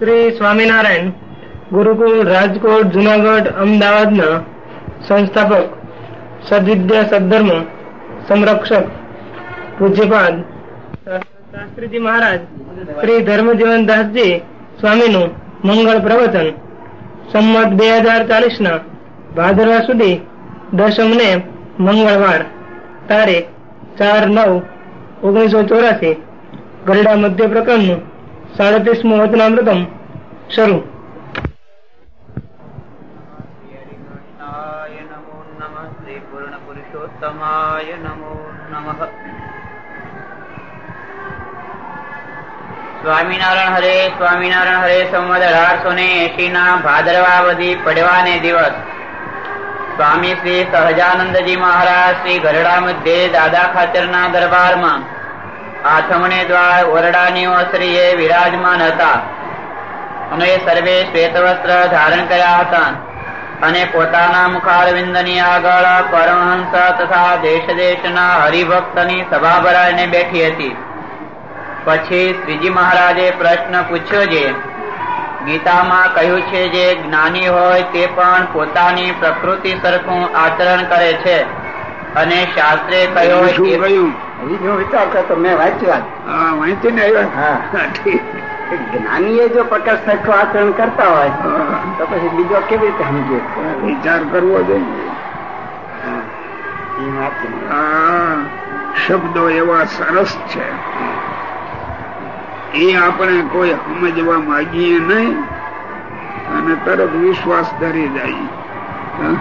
શ્રી સ્વામિનારાયણ ગુરુકુળ, રાજકોટ, જુનાગઢ, અમદાવાદના સંસ્થાપક સદવિદ્યા સદધર્મ સંરક્ષક પૂજ્યપાદ શાસ્ત્રીજી મહારાજ શ્રી ધર્મજીવન દાસજી સ્વામીનું મંગળ પ્રવચન સંમત બે હજાર ચાલીસ ના ભાદરવા સુધી દશમ ને મંગળવાર તારીખ ચાર નવ ઓગણીસો ચોરાસી ગરડા મધ્ય પ્રકરણનું સાડત્રીસમું વચનામૃતમ શરૂ. સ્વામિનારાયણ હરે સ્વામિનારાયણ હરે સંવત અઢારસો ને એસી ના ભાદરવા બધી પડવા પડવાને દિવસ. સ્વામી શ્રી સહજાનંદજી મહારાજ શ્રી ગરડા મધ્યે દાદા ખાતર ના દરબારમાં આથમણે દ્વાર ઓરડાની ઓસરીએ વિરાજમાન હતા. અને સર્વે શ્વેત વસ્ત્ર ધારણ કર્યા હતા. અને પોતાના મુખારવિંદની આગળ પરમહંસ તથા દેશ દેશના હરિભક્તની સભા ભરાઈને બેઠી હતી. પછી શ્રીજી મહારાજે પ્રશ્ન પૂછ્યો છે ગીતામાં કહ્યું છે જે જ્ઞાની હોય તે પણ પોતાની પ્રકૃતિ સરખું આચરણ કરે છે. અને શાસ્ત્રે કહ્યું? બીજો વિચાર કરતો મેં વાંચ્યું હા વાંચીને આવ્યા. હા. ઠીક. એ જો પ્રકાશ સરખું આચરણ કરતા હોય તો પછી બીજો કેવી રીતે સમજે? વિચાર કરવો જોઈએ. શબ્દો એવા સરસ છે. એ આપણે કોઈ સમજવા માંગીએ નહીં અને તરત વિશ્વાસ ધરી જાય. હા?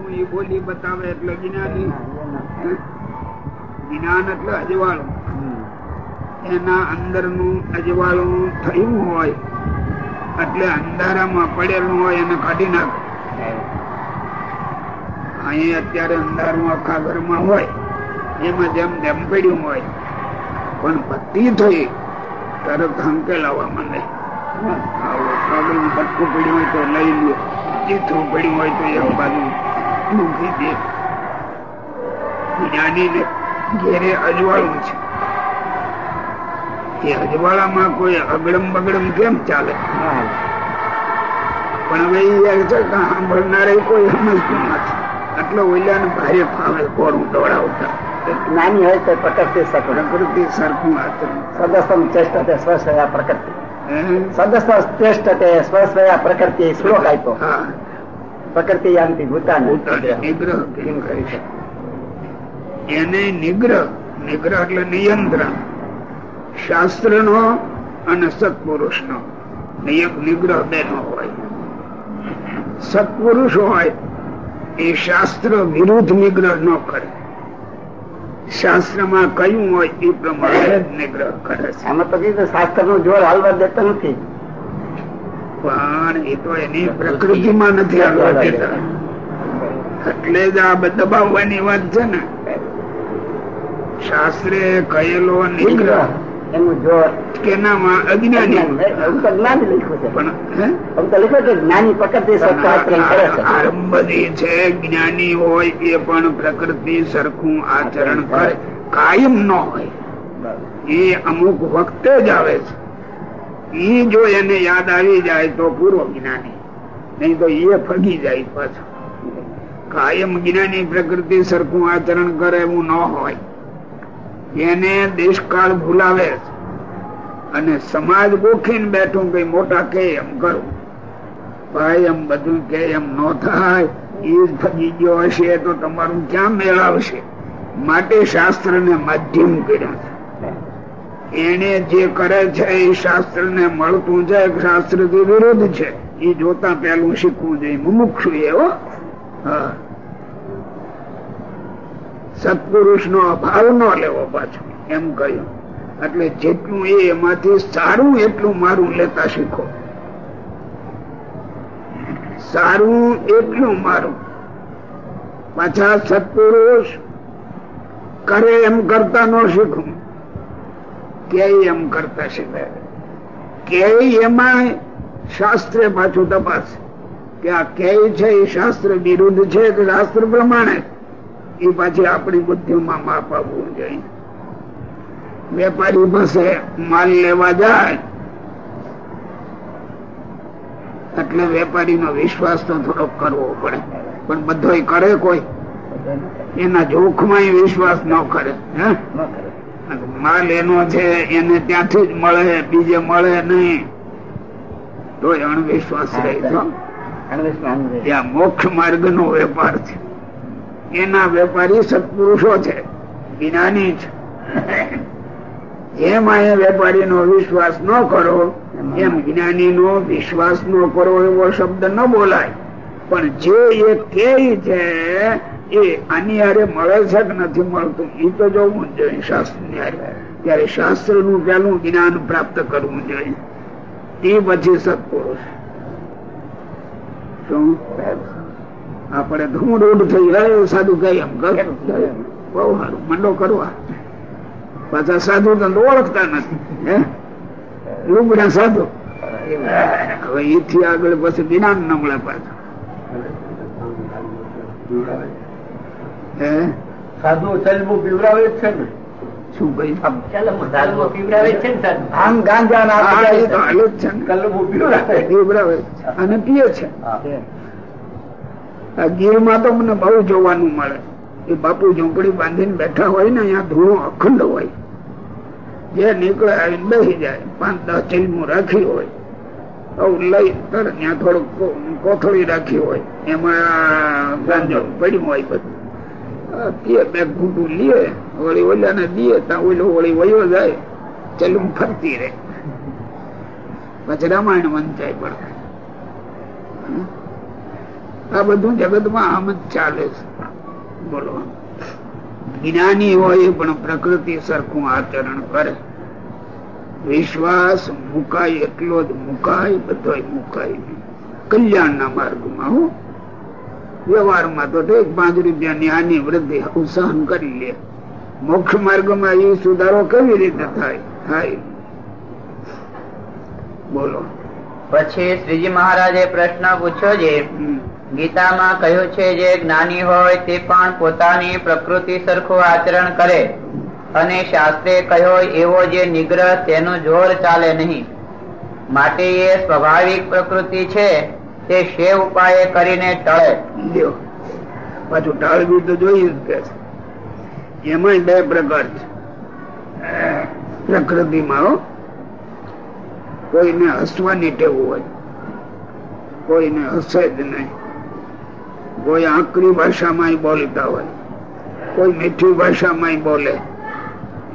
વાંચ્યું એ બોલી બતાવે એટલે જ્ઞાની જ્ઞાન એટલે અજવાળું. એના અંદરનું અજવાળું થયું હોય એટલે અંધારામાં પડેલું હોય એને કાઢી નાખે. અહીં અત્યારે અંધારું આખા ઘરમાં હોય એમાં જેમ જેમ પડ્યું હોય પણ પત્તી થઈ તરત હંકેલાવા માંડે. પડ્યું હોય તો લઈ લો પડ્યું હોય તો એક બાજુ મૂકી દે જ્ઞાનીને ઘેરે અજવાળું છે. એ અજવાળામાં કોઈ અગડમ બગડમ કેમ ચાલે? પણ હવે ઈ એમ છે કે સાંભળનારે કોઈ સમજતું નથી. એટલે ઓલિયાને ભારે ફાવે કોરું દોડાવતા જ્ઞાની હોય તો પ્રકૃતિ પ્રકૃતિ સરખું સદસ્તમ ચેષ્ટ તે સ્વસ્વયા પ્રકૃતિ? સદસ્ત ચેષ્ટ તે સ્વસ્વયા પ્રકૃતિ શ્લોક આપ્યો. હા. પ્રકૃતિ યાંતિ ભૂતાન નિગ્રહ. એને નિગ્રહ. નિગ્રહ એટલે નિયંત્રણ. શાસ્ત્ર નો અને સત્પુરુષ નો નિગ્રહ બે નો હોય. સત્પુરુષ હોય એ શાસ્ત્ર વિરુદ્ધ નિગ્રહ ન કરે. શાસ્ત્રમાં કયું હોય એ પ્રમાણે નિગ્રહ કરે છે. આમાં પછી શાસ્ત્રનું જોર હાલવા દેતા નથી. પણ એ તો એની પ્રકૃતિમાં નથી આવવા દેતા એટલે જ આ દબાવવાની વાત છે ને. શાસ્ત્રે કહેલો નિગ્રહ જ્ઞાની હોય એ પણ પ્રકૃતિ સરખું આચરણ કરે. કાયમ ન હોય. એ અમુક વખતે જ આવે છે. ઈ જો એને યાદ આવી જાય તો પૂરો જ્ઞાની. નહીં તો એ ફગી જાય પાછો. કાયમ જ્ઞાની પ્રકૃતિ સરખું આચરણ કરે એવું ન હોય. એને દેશકાળ ભૂલાવે છે. અને સમાજ ગોખીને બેઠું કઈ મોટા કે એમ કરું. ભાઈ, એમ બધું કે એમ ન થાય. એ જ ફગી ગયો હશે તો તમારું ક્યાં મેળવશે માટે શાસ્ત્ર ને માધ્યમ કર્યા છે. એને જે કરે છે એ શાસ્ત્ર ને મળતું છે શાસ્ત્ર વિરોધ છે. એ જોતા પેલું શીખવું જોઈએ. મુમુક્ષુ એવો સત્પુરુષ નો અભાવ ન લેવો પાછો, એમ કહ્યું. એટલે જેટલું એ એમાંથી સારું, એટલું મારું લેતા શીખો. સારું, એટલું મારું. પાછા સત્પુરુષ કરે એમ કરતા ન શીખવું કે એમ કરતા શીખે કે એમાં શાસ્ત્ર પાછું તપાસ. કે આ કે છે એ શાસ્ત્ર વિરુદ્ધ છે કે શાસ્ત્ર પ્રમાણે? એ પાછી આપણી બુદ્ધિમાં માપ આપવું જોઈએ. વેપારી પાસે માલ લેવા જાય એટલે વેપારી નો વિશ્વાસ તો થોડોક કરવો પડે. પણ બધો કરે કોઈ? એના જોખમાં વિશ્વાસ ન કરે હે? માલ એનો છે એને ત્યાંથી જ મળે બીજે મળે નહીં. તો અણવિશ્વાસ ત્યાં મોક્ષ માર્ગ નો વેપાર છે. એના વેપારી સત્પુરુષો છે જ્ઞાની છે જેમ અહીંયા વેપારી નો વિશ્વાસ ન કરો એમ જ્ઞાની નો વિશ્વાસ ન કરો એવો શબ્દ ન બોલાય. પણ જે એ કે છે એ આની હારે મળે છે કે નથી મળતું? એ તો જોવું જોઈએ શાસ્ત્રની ત્યારે શાસ્ત્રનું પેલું જ્ઞાન પ્રાપ્ત કરવું જોઈએ. તે પછી સત્પુરુષ. શું? આપણે ધૂળ હું થઈ ગયો સાધુ કઈ એમ. કર બહુ સારું. મંડો કરવા પાછા સાધુ તો ઓળખતા નથી. હે? લુગડા સાધુ. હવે એથી આગળ પછી જ્ઞાન ન મળે પાછું. સાધુ ચલમુ પીવરાવે જ છે ને. શું ભાઈ આમ? ગાંજા ના હા, એ તો હાલે જ છે કલમુ પીવરાવે પીવડાવે. અને પીએ છે. આ ગીરમાં તો મને બહુ જોવાનું મળે. એ બાપુ ઝોંપડી બાંધીને બેઠા હોય ને અહીંયા ધૂળો અખંડ હોય. જે નીકળે આવીને બેસી જાય. પાંચ દસ ચીલમું રાખી હોય. આવું લઈ તરત ત્યાં થોડુંક કોથળી રાખી હોય. એમાં ગાંજો પડ્યું હોય બધું. બોલો. જ્ઞાની હોય પણ પ્રકૃતિ સરખું આચરણ કરે. વિશ્વાસ મુકાય એટલો જ મુકાય બધો મુકાય. કલ્યાણના માર્ગમાં, હું. વ્યવહારમાં તો એક પાંચ રૂપિયાની આની વૃદ્ધિ સહન કરી લે. મોક્ષ માર્ગમાં એ સુધારો કેવી રીતે થાય? થાય. બોલો. પછી શ્રીજી મહારાજે પ્રશ્ન પૂછ્યો છે ગીતામાં કહ્યું છે જે જ્ઞાની હોય તે પણ પોતાની પ્રકૃતિ સરખું આચરણ કરે. અને શાસ્ત્રે કહ્યો એવો જે નિગ્રહ તેનું જોર ચાલે નહીં. માટે એ સ્વાભાવિક પ્રકૃતિ છે તે શેવ ઉપાય કરીને ટળે. પાછું ટાળવું તો જોઈએ જ કે એમાં બે પ્રકાર છે. પ્રકૃતિમાં કોઈને હસવાની ટેવ હોય, કોઈને હસે જ નહીં. કોઈ આકરી ભાષામાં બોલતા હોય, કોઈ મીઠી ભાષામાં બોલે.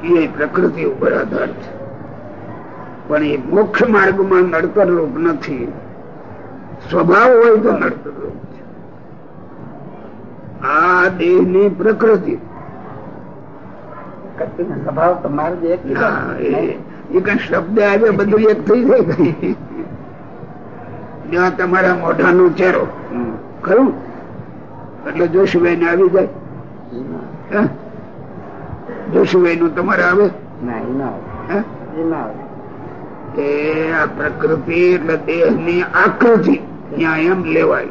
એ પ્રકૃતિ ઉપર આધાર છે. પણ એ મુખ્ય માર્ગમાં નડતર રૂપ નથી. સ્વભાવ હોય તો નડતર આ દેહની પ્રકૃતિ સ્વભાવ તમારો જે ના, કઈ શબ્દ આવે બધું એક થઈ જાય જ્યાં તમારા મોઢાનો ચહેરો. ખરું? એટલે જોશુભાઈ ને આવી જાય. જોશુભાઈ નું તમારે ના ના ના આવે. એ આ પ્રકૃતિ એટલે દેહની આકૃતિ. ત્યાં એમ લેવાય.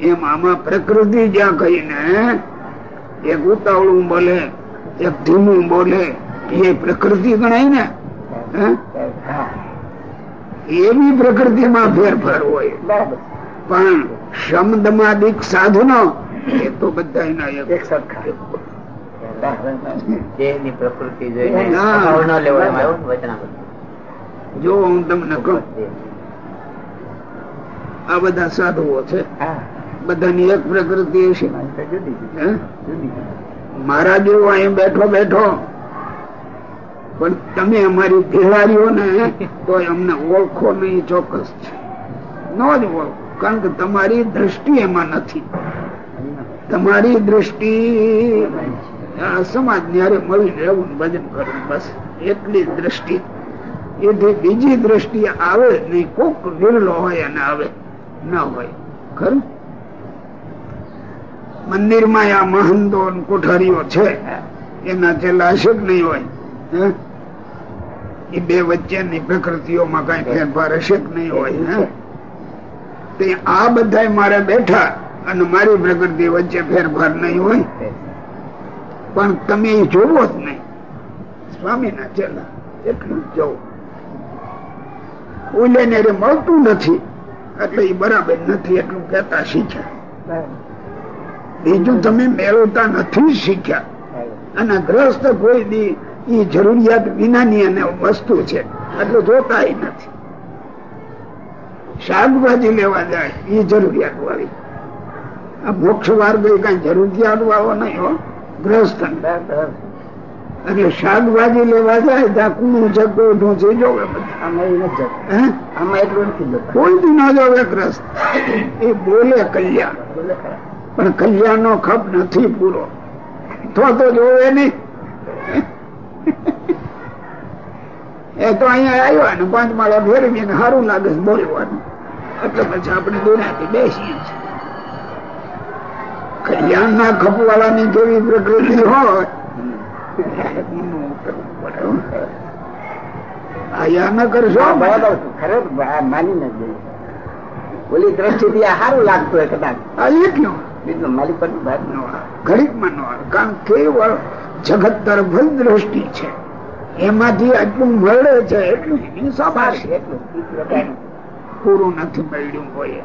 એમ આમાં પ્રકૃતિ જ્યાં કહીને એક ઉતાવળું બોલે એક ધીમું બોલે એ પ્રકૃતિ ગણાય ને? એવી પ્રકૃતિ માં પ્રકૃતિમાં ફેરફાર હોય. પણ શબ્દમાં દીક સાધનો એ તો બધા એના એક. એક સરખા. ના. ન. જો હું તમને કહું આ બધા સાધુઓ છે. બધાની એક પ્રકૃતિ હશે મારા જેવો અહીં બેઠો બેઠો. પણ તમે અમારી ભેળારીઓ ને તો અમને ઓળખો નહીં ચોક્કસ છે. ન જ ઓળખો કારણ કે તમારી દ્રષ્ટિ એમાં નથી. તમારી દ્રષ્ટિ આ સમાજ ન્યારે મળીને રહેવું ને ભજન કરવું બસ. એટલી દ્રષ્ટિ. એથી બીજી દ્રષ્ટિ આવે નહીં કોક વિરલો હોય અને આવે. ના હોય. ખરું? મંદિરમાં આ મહંતો કોઠારીઓ છે, એના છેલ્લા હશે નહીં હોય એ બે વચ્ચેની પ્રકૃતિઓમાં કઈ ફેરફાર હશે નહીં હોય તે આ બધા મારે બેઠા અને મારી પ્રકૃતિ વચ્ચે ફેરફાર નહીં હોય. પણ તમે જોવો જ નહીં. સ્વામીના ચેલા એટલું જવું. ઓલે મળતું નથી. એટલે એ બરાબર નથી એટલું કેતા શીખ્યા. બીજું તમે મેળવતા નથી શીખ્યા. અને ગ્રસ્ત કોઈ દી એ જરૂરિયાત વિનાની અને વસ્તુ છે. એટલે જોતા નથી. શાકભાજી લેવા જાય એ જરૂરિયાત વાળી આ મોક્ષ માર્ગ કઈ જરૂરિયાત વાળો નહીં હો ગ્રસ્ત એટલે શાકભાજી લેવા જાય ત્યાં કુણું જગો છે. જોવે આમાં એટલું નથી. કોઈ દી ના જોવે ગ્રસ્ત? એ બોલે કલ્યાણ. પણ કલ્યાણ. નો ખપ નથી પૂરો. તો તો જોવે નહીં. એ તો અહીંયા આવ્યા ને પાંચ માળા ફેરવીને સારું લાગે છે બોલવાનું. એટલે પછી આપણે દુનિયાથી બેસીએ છીએ. કલ્યાણ ના ખપ વાળાની જેવી પ્રકૃતિ હોય જગત તરફ દ્રષ્ટિ છે એમાંથી આટલું મળે છે એટલું હિંસા એટલું પૂરું નથી મળ્યું હોય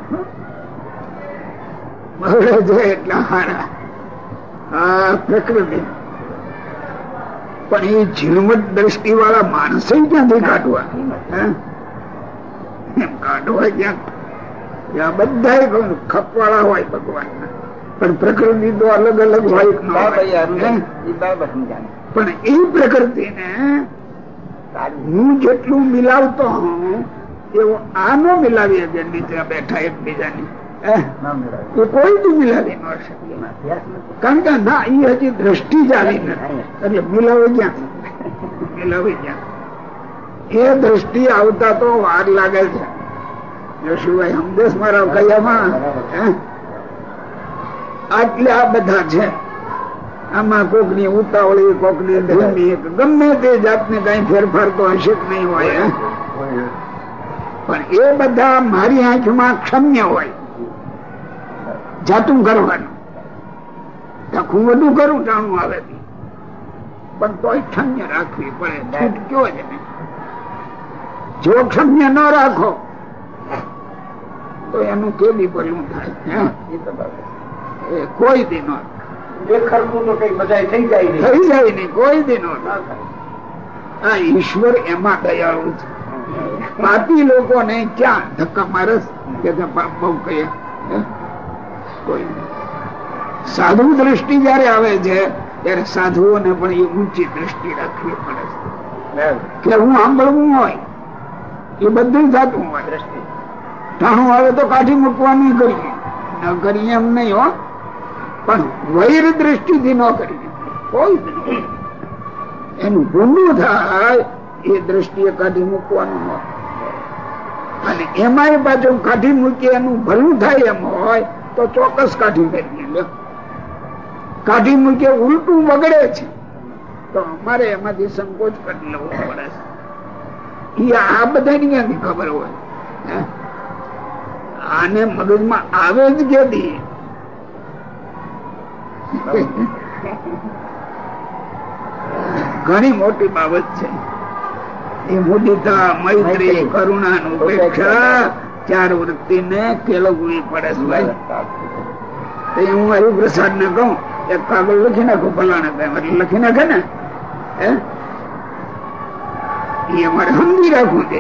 મળે છે એટલા હારા પ્રકૃતિ પણ એ ઝીણવટ દ્રષ્ટિ વાળા માણસે ક્યાંથી કાઢવા એમ કાઢવા ક્યાં આ બધા ખપવાળા હોય ભગવાન પણ પ્રકૃતિ તો અલગ અલગ હોય. પણ એ પ્રકૃતિને. હું જેટલું મિલાવતો હું એવું આ નો મિલાવી શકે નીચે બેઠા એકબીજાની. એ કોઈ બી મિલાવી ન શકે. કારણ કે ના એ હજી દ્રષ્ટિ જ આવી નથી. એટલે મિલાવે ક્યાં? મિલાવે ક્યાં? એ દ્રષ્ટિ આવતા તો વાર લાગે છે. જોશુભાઈ હમદેશ મારા કયામાં આટલે આ બધા છે. આમાં કોકની ઉતાવળી કોકની ધર્મી ગમે તે જાતને કઈ ફેરફાર તો હશે જ નહીં હોય હે? પણ એ બધા મારી આંખમાં ક્ષમ્ય હોય. જાતું કરવાનું. હું બધું કરું ટાણું આવે. પણ તોય ક્ષમ્ય રાખવી પડે. છૂટ કયો જ નહીં. જો ક્ષમ્ય ન રાખો તો એનું કેદી ભલું થાય? કોઈ દી નો તો કઈ બધાય થઈ જાય નહીં. થઈ જાય નહીં. કોઈ દી નો આ ઈશ્વર એમાં દયાળુ છે. પાપી લોકોને ક્યાં ધક્કા મારસ કે પાપ બહુ? કોઈ સાધુ દ્રષ્ટિ જયારે આવે છે ત્યારે સાધુઓને પણ એ ઊંચી દ્રષ્ટિ રાખવી પડે છે. કે હું સાંભળવું હોય એ બધું થતું હોય. દ્રષ્ટિ. ટાણું આવે તો કાઢી મૂકવાનું કરીએ. ન કરીએ એમ નહીં હો. પણ વૈર દ્રષ્ટિથી ન કરીએ. કોઈ એનું ભૂંડું થાય એ દ્રષ્ટિએ કાઢી મૂકવાનું હોય. અને એમાંય પાછું કાઢી મૂકીએ એનું ભલું થાય એમ હોય તો ચોક્કસ કાઢી મેળવીએ કાઢી મૂકીએ ઉલટું બગડે છે તો અમારે એમાંથી સંકોચ કરી લેવો પડે છે. આ બધાની ક્યાંથી ખબર હોય? આને મગજમાં આવે જ ક્યાંથી ઘણી મોટી બાબત છે. એ મુદિતા મૈત્રી કરુણા ઉપેક્ષા. ચાર વૃત્તિ ને કેળવવી પડે છે ભાઈ તો હું હરિપ્રસાદ ને કહું, એક કાગળ લખી નાખો, ફલાણા લખી નાખે ને? એ અમારે સમજી રાખવું છે.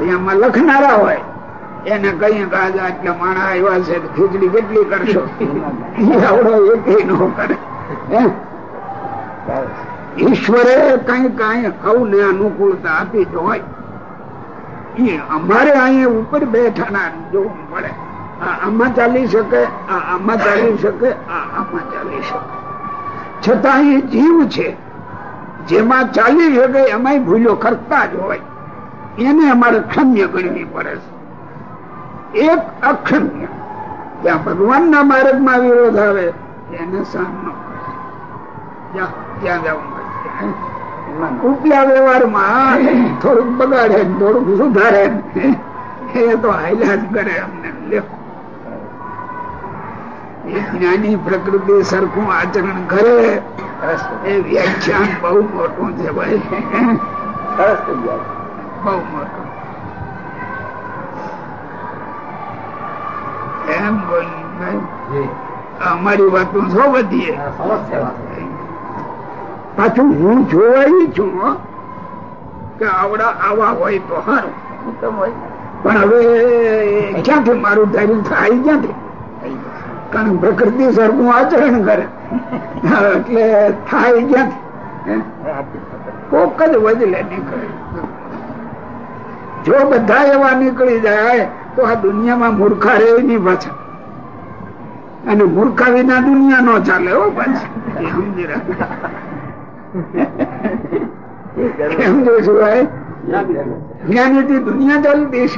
એ લખનારા હોય. એને કહીએ કે આજે આટલા માણા આવ્યા છે, ખીચડી કેટલી કરશો? આવડો એક નો કરે. ઈશ્વરે કઈ કઈ સૌને અનુકૂળતા આપી જ હોય. અમારે અહીંયા ઉપર બેઠાના જોવું પડે આમાં ચાલી શકે, આ આમાં ચાલી શકે, આ આમાં ચાલી શકે. છતાં એ જીવ છે. જેમાં ચાલી શકે એમાં ભૂલો કરતા જ હોય. એને અમારે ક્ષમ્ય ગણવી પડે છે. એક અક્ષમ્ય ત્યાં ભગવાનના માર્ગમાં વિરોધ આવે, એને સહન ન. ત્યાં જવું પડે. ઉપલા વ્યવહારમાં. થોડુંક બગાડે થોડુંક સુધારે એ તો હાઈલાજ કરે અમને. એ જ્ઞાની પ્રકૃતિ સરખું આચરણ કરે. એ વ્યાખ્યાન બહુ મોટું છે ભાઈ. બહુ મોટું. એમ બોલ્યું ભાઈ. અમારી વાતો છો બધી સરસ છે વાત. પાછું હું જોવાય છું કે આવડા આવા હોય તો સારું. પણ હવે ક્યાંથી મારું ધૈર્ય થાય? ક્યાંથી? કારણ પ્રકૃતિ સરખું આચરણ કરે. એટલે થાય ક્યાંથી. કોક જ વજલે નીકળે. જો બધા એવા નીકળી જાય તો આ દુનિયામાં મૂર્ખા રહે નહીં પાછા. અને મૂર્ખા વિના દુનિયા નો ચાલે હો પાછી. સમજી રાખ એમ જોશું ભાઈ જ્ઞાનીથી દુનિયા ચાલુ દેશ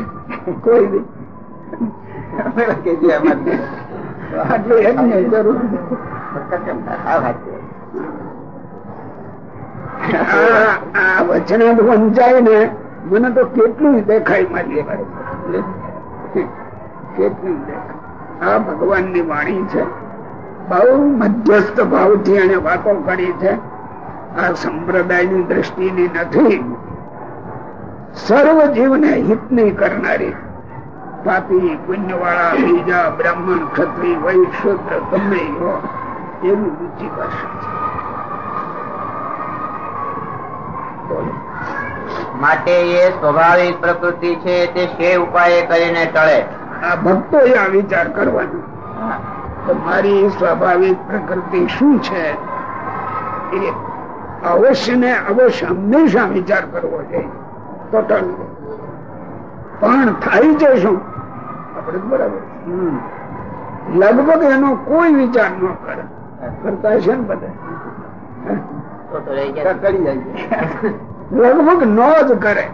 કોઈ નહીં. જે જરૂર આ વંચાય ને મને તો કેટલું દેખાય મારી કેટલું દેખાય. આ ભગવાનની વાણી છે. બહુ મધ્યસ્થ ભાવથી એને વાતો કરી છે. આ સંપ્રદાયની દ્રષ્ટિની નથી. સર્વ જીવને હિતની કરનારી પાપી પુણ્યવાળા બીજા બ્રાહ્મણ ક્ષત્રિય વૈશ્ય ગમે એવી ઊંચી ભાષા છે. માટે એ સ્વાભાવિક પ્રકૃતિ છે તે શે ઉપાય કરીને ટળે. આ ભક્તો આ વિચાર કરવાનો. તમારી મારી સ્વાભાવિક પ્રકૃતિ શું છે? એ અવશ્ય ને અવશ્ય હંમેશા વિચાર કરવો જોઈએ. તો પણ થાય છે શું? આપણે બરાબર. લગભગ એનો કોઈ વિચાર ન કરે. કરતા છે ને બધા. લગભગ નો જ કરે.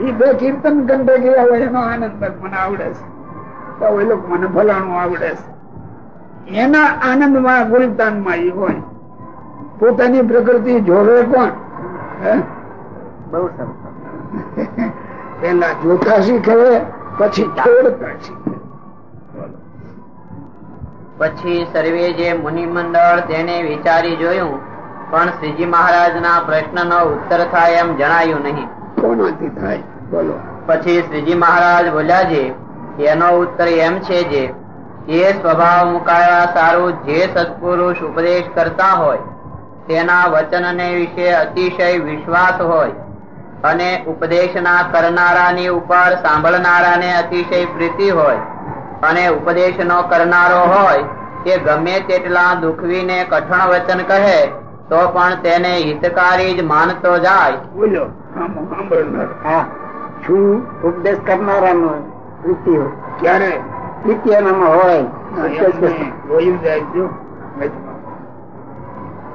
એ બે કીર્તન કંઠે ગયા હોય એનો આનંદ મને આવડે છે. તો એ લોકો મને ભલાણું આવડે છે. એના આનંદમાં ગુલતાનમાં એ હોય. પોતાની પ્રકૃતિ જોવે કોણ? બહુ સરસ. પેલા જોતા શીખવે પછી છોડતા શીખવે પછી સર્વે જે મુનિ મંડળ તેને વિચારી જોયું પણ શ્રીજી મહારાજના પ્રશ્નનો ઉત્તર થાય એમ જણાયું નહીં. કોનાથી થાય? બોલો. પછી શ્રીજી મહારાજ બોલ્યા છે એનો ઉત્તર એમ છે જે એ સ્વભાવ મુકાયા સારું જે સત્પુરુષ ઉપદેશ કરતા હોય તેના વચનને વિશે અતિશય વિશ્વાસ હોય અને ઉપદેશના કરનારાની ઉપર સાંભળનારાને અતિશય પ્રીતિ હોય અને ઉપદેશનો કરનારો હોય કે ગમે તેટલા દુખવીને કઠણ વચન કહે તો પણ તેને હિતકારી જ માનતો જાય. બોલો હા શું ઉપદેશ કરનારાનો પ્રીતિ હોય? ક્યારે? પ્રીતિ એનામાં હોય.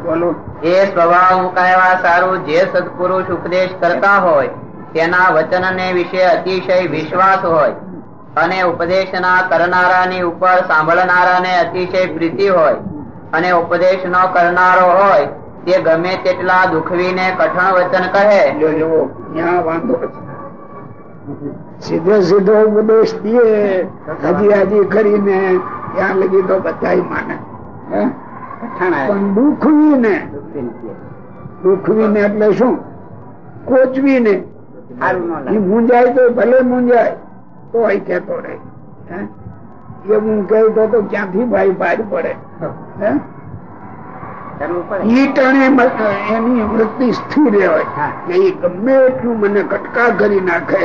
એ સ્વભાવ મુકાયવા સારું જે સત્પુરુષ ઉપદેશ કરતા હોય, તેના વચનને વિશે અતિશય વિશ્વાસ હોય અને ઉપદેશના કરનારાની ઉપર સાંભળનારાને અતિશય પ્રીતિ હોય અને ઉપદેશ ન કરનારો હોય, તે ગમે તેટલા દુખવીને કઠણ વચન કહે. સીધો સીધો ઉપદેશ દે. હજી હજી કરીને ત્યાં લગી તો બધા માને પણ દુખવીને. દુખવીને એટલે શું? કોચવીને. મૂંઝાય તો ભલે મૂંઝાય તો અહીં કેતો રહે એ હું કહે તો ક્યાંથી ભાઈ બહાર પડે? ઈ ટાણે એની વૃત્તિ સ્થિર હોય એ ગમે એટલું મને કટકા કરી નાખે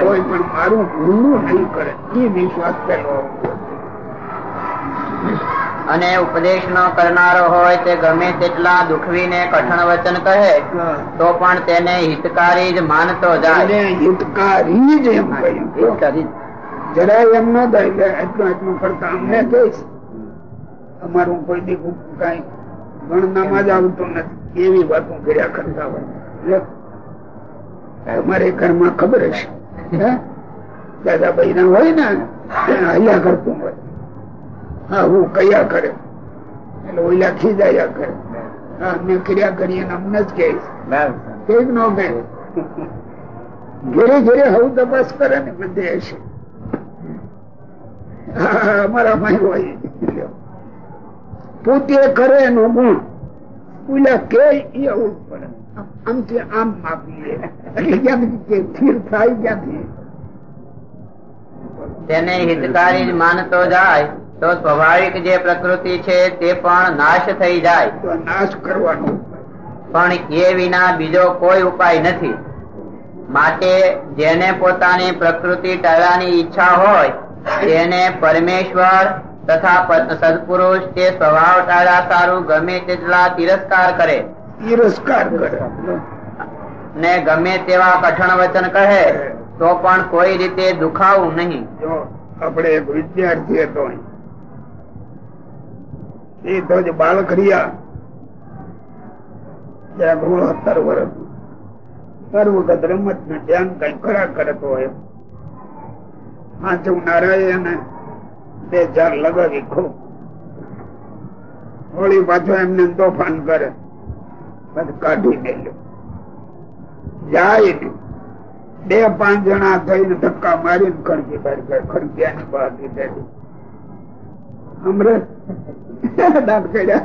કોઈ પણ મારું ભૂલું નહીં કરે. એ વિશ્વાસ પેલો અને ઉપદેશ ન કરનારો હોય તે ગમે તેટલા દુખવીને કઠણ વચન કહે તો પણ તેને હિતકારી જ માનતો જાય. હિતકારી જ એમ કહ્યું જરાય એમ ન થાય એટલું એટલું કરતા અમને કહીશ અમારું કોઈ દીકું કઈ ગણનામાં જ આવતું નથી. એવી વાતો કર્યા કરતા હોય. અમારે ઘરમાં ખબર હશે. હે? દાદાભાઈ ના હોય ને અહીંયા કરતું હોય. હા હું કયા કરે? એટલે ઓલા ખીજાયા કરે. હા અમે ક્રિયા કરીએ ને અમને જ કહીશ કંઈક નો કહે. ઘેરે ઘેરે હું તપાસ કરે ને બધે હશે. હા, અમારા માં હોય. પોતે કરે એનો ગુણ. ઓલા કે એ આવું પડે. આમથી આમ માપી એટલે ક્યાંથી કે સ્થિર થાય ક્યાંથી તેને હિતકારી માનતો જાય. તો સ્વાભાવિક જે પ્રકૃતિ છે તે પણ નાશ થઈ જાય. નાશ કરવાનો પણ એ વિના બીજો કોઈ ઉપાય નથી. માટે જેને પોતાની પ્રકૃતિ ટાળવાની ઈચ્છા હોય તેને પરમેશ્વર તથા સદપુરુષ તે સ્વભાવ ટાળા સારું ગમે તેટલા તિરસ્કાર કરે. તિરસ્કાર કરે. ને ગમે તેવા કઠણ વચન કહે તો પણ કોઈ રીતે દુખાવું નહીં. આપણે એક વિદ્યાર્થી હતો અહીં. એ તો જ બાળક રહ્યા, ત્યાં ગુણ સત્તર વર્ષ રમત ને ધ્યાન કઈ ખરા કરતો હોય. હાચું બે ચાર લગાવી ખૂબ. હોળી પાછો એમને તોફાન કરે. પછી કાઢી મેલ્યો. જાય બે પાંચ જણા થઈને ધક્કા મારીને ખડકી બહાર કાઢી ખડકિયાની બહાર દીધેલી હમરે દાંત કાઢ્યા.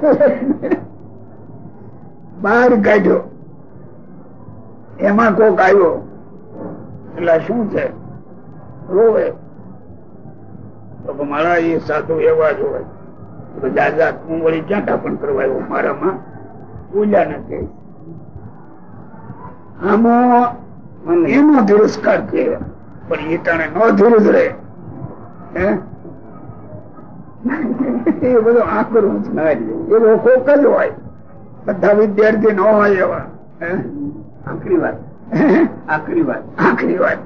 બહાર કાઢ્યો. એમાં કોક આવ્યો. એટલે શું છે? રોવે. તો મારા એ સાધુ એવા જ હોય. તો દાદા હું વળી ક્યાં ટાપણ કરવા આવ્યો મારામાં? પૂજા નથી આમાં એનો તિરસ્કાર કહેવાય પણ એ ટાણે નો ધીરજ રહે. હે? એ બધું આકરું છે એ લોકો જ હોય. બધા વિદ્યાર્થી ન હોય એવા. આખરી વાત. આખરી વાત. આખરી વાત.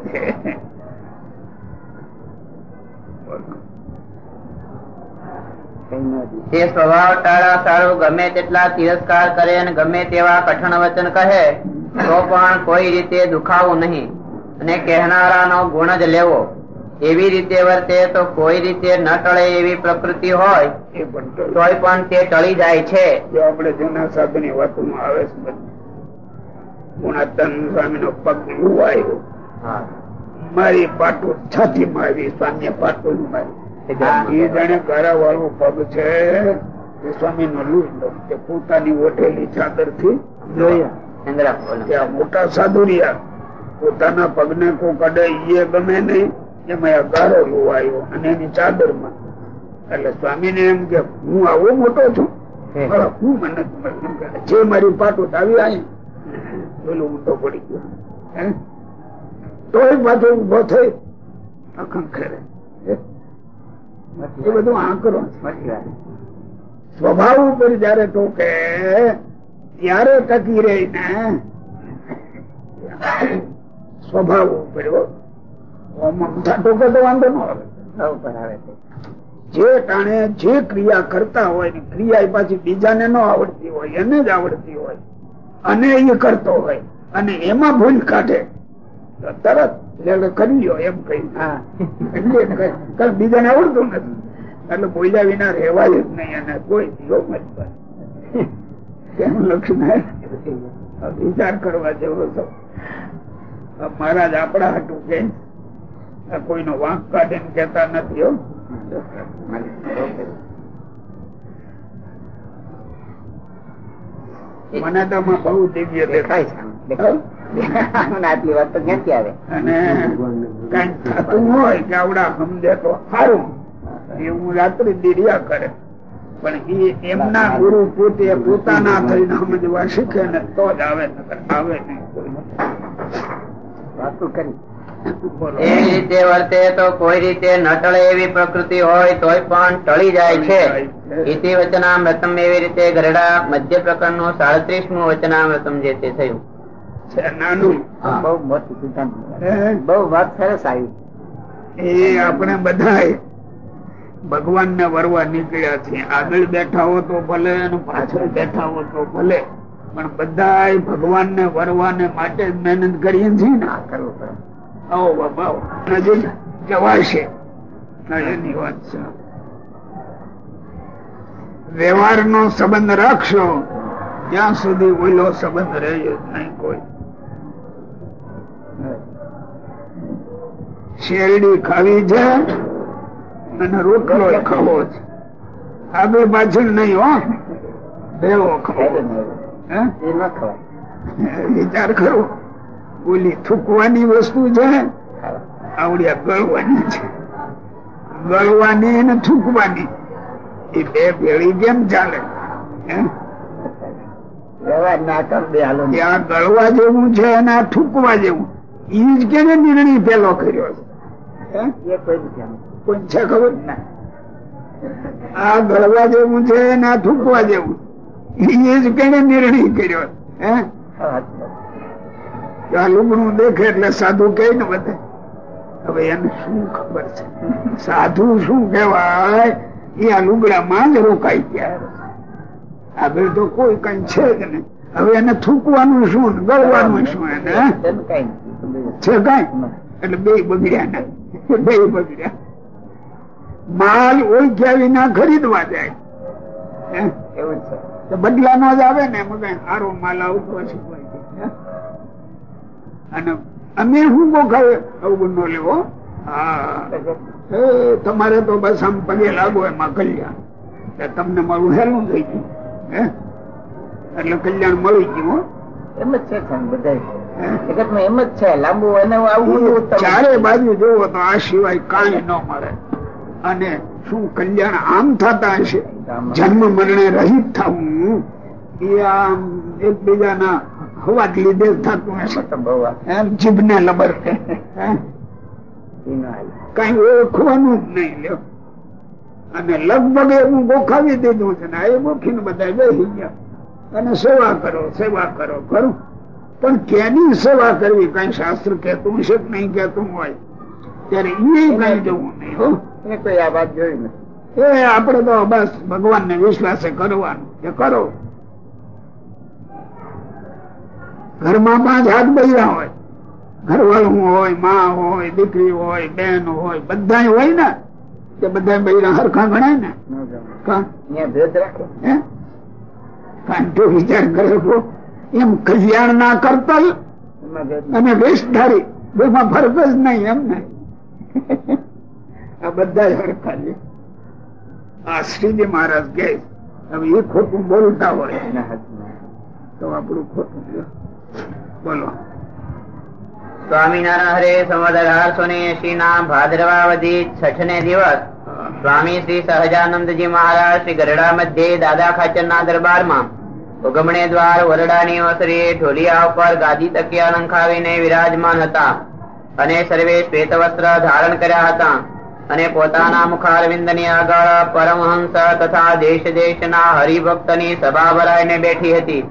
તે સ્વભાવ ટાળા સારો ગમે તેટલા તિરસ્કાર કરે અને ગમે તેવા કઠણ વચન કહે તો પણ કોઈ રીતે દુખાવું નહીં. અને કહેનારાનો ગુણ જ લેવો. એવી રીતે વર્તે તો કોઈ રીતે ન ટળે એવી પ્રકૃતિ હોય એ પણ તો તોય પણ તે ટળી જાય છે. જો આપણે જૂના સાધુ ની વાતોમાં આવે છે ગુણાતન સ્વામી નો પગ લુવાયો મારી પાટો છાતી માં આવી સ્વામી પાટો મારી. એ જાણે ગારા વાળો પગ છે એ સ્વામી નો લૂઈ લો. તે પોતાની ઓઠેલી ચાદરથી મોટા સાધુ રહ્યા પોતાના પગને કોઈ કડે એ ગમે નહીં. એમાં આ ગારો લુવાયો અને એની ચાદરમાં એટલે સ્વામીને એમ કે હું આવો મોટો છું. હું. મને જે મારી પાટું આવી આવી પેલું ઊંધો પડી ગયો? તોય પાછો ઊભો થઈ. અખંખરે ખેરે એ બધું આંકરો. સ્વભાવ ઉપર જયારે ટોકે ત્યારે ટકી રહી ને સ્વભાવ ઉપર તો વાંધો ન આવે. જે ટાણે જે ક્રિયા કરતા હોય ક્રિયા પાછી બીજાને ન આવડતી હોય એને જ આવડતી હોય. અને એ કરતો હોય. અને એમાં ભૂલ કાઢે. તરત એટલે કરી એમ કઈ બીજાને આવડતું નથી. એટલે બોલ્યા વિના રહેવાય જ નહીં અને કોઈ મરી જાય. કેમ લક્ષ્મણ વિચાર કરવા જેવો છો. મહારાજ આપણા હતું કે કોઈનો વાંક કાઢીને કેતા નથી હો. મને તો બહુ દિવ્ય દેખાય છે. પણ એમના ગુરુ પોતે પોતાના થઈને સમજવા શીખે ને તો જ આવે આવે નહીં. વાતું કરી. એવી રીતે વર્તે તો કોઈ રીતે ન ટળે એવી પ્રકૃતિ હોય તોય પણ ટળી જાય છે. ઇતિ વચનામૃતમ એવી રીતે ગરડા મધ્ય પ્રકરણનું સાડત્રીસમું વચનામૃતમ જે તે થયું. નાનું. બહુ મોટી બહુ વાત સરસ આવી. એ આપણે બધા ભગવાન ને વરવા નીકળ્યા છીએ. આગળ બેઠા હો તો ભલે અને પાછળ બેઠા હો તો ભલે. પણ બધા ભગવાન ને વરવા ને માટે જ મહેનત કરીએ છીએ ને. કરવું પડે. આવો બાબા વાત છે. સંબંધ રાખશો ત્યાં સુધી ઓલો સંબંધ રહેજો નહીં કોઈ. શેરડી ખાવી છે અને રોટલો ખાવો છે. આગળ પાછળ નહીં હો. ભેવો ખાવો. વિચાર કરો. ઓલી થૂકવાની વસ્તુ છે. આવડ્યા ગળવાની છે. ગળવાની અને થૂકવાની. એ બે ભેળી કેમ ચાલે? ગળવા જેવું છે અને આ થૂકવા જેવું. ઈ જ કેને નિર્ણય પેલો કર્યો છે? કોઈ છે ખબર? ના. આ ગળવા જેવું છે ને આ થૂકવા જેવું. એ જ કેને નિર્ણય કર્યો હે. આ લુગડું દેખે એટલે સાધુ કે ને બધે. હવે એને શું ખબર છે? સાધુ શું કેવાય એ આ લુગડામાં જ રોકાઈ ગયા. આગળ તો કોઈ કઈ છે જ નહીં. હવે એને થૂકવાનું શું ગળવાનું શું એને. છે કઈ. એટલે બે બગડ્યા ના. બે બગડ્યા. માલ ઓળખ્યા વિના ખરીદવા જાય. હે? એવું જ છે આવે ને એમાં કઈ સારો માલ આવતો હે? અને અમે શું ગોખાવે આવું નો લેવો? હા. તમારે તો બસ આમ પગે લાગો એમાં કલ્યાણ. તમને મારું હેલું થઈ ગયું હે? એટલે કલ્યાણ મળી ગયું. એમ જ છે બધા એમ જ છે લાંબુ અને આવું ચારે બાજુ જોવો તો આ સિવાય કાંઈ ન મળે. અને શું કલ્યાણ આમ થતા હશે? જન્મ મરણે રહિત થવું એ આમ એકબીજાના હવા જ લીધે થતું હશે બહુ એમ. જીભને લબર. કઈ ઓળખવાનું જ નહીં લ્યો. અને લગભગ એવું ગોખાવી દીધું છે ને એ ગોખીને બધા બેસી ગયા. અને સેવા કરો સેવા કરો ખરું પણ કેની સેવા કરવી? કઈ શાસ્ત્ર કેતું છે કે નહીં કેતું હોય? ત્યારે એ કઈ જવું નહીં હો. એ કોઈ આ વાત જોઈ નથી. એ આપણે તો બસ ભગવાન ને વિશ્વાસે કરવાનું. કે કરો. ઘરમાં પાંચ હાથ બૈરા હોય. ઘરવાળું હોયમાં હોય દીકરી હોય બેન હોય બધા હોય ને તે બધા બૈરા હરખા ગણાય ને. ન ગમે. કા? અહીંયા ભેદ રાખે. હે? કાંટો વિચાર કરે એમ કલ્યાણ ના ભેદ અને વેશધારી બેમાં ફરક જ નહીં એમ ને. આ બધા હરખા છે. આ શ્રીજી મહારાજ કે હવે એ ખોટું બોલતા હોય. તો આપણું ખોટું. બોલો. સ્વામિનારાયણ હરે સંવત અઢારસો ને એસી ના ભાદરવાવધી છઠ ને દિવસ. સ્વામી શ્રી સહજાનંદજી મહારાજ શ્રી ગરડા મધ્યે દાદા ખાચર ના દરબારમાં ઉગમણે દ્વાર વરડાની ઓસરીએ ઢોલિયા ઉપર ગાદી તકિયા લંખાવીને વિરાજમાન હતા અને સર્વે શ્વેત વસ્ત્ર ધારણ કર્યા હતા અને પોતાના મુખારવિંદની આગળ પરમહંસ તથા દેશ દેશના હરિભક્તની સભા ભરાઈને બેઠી હતી.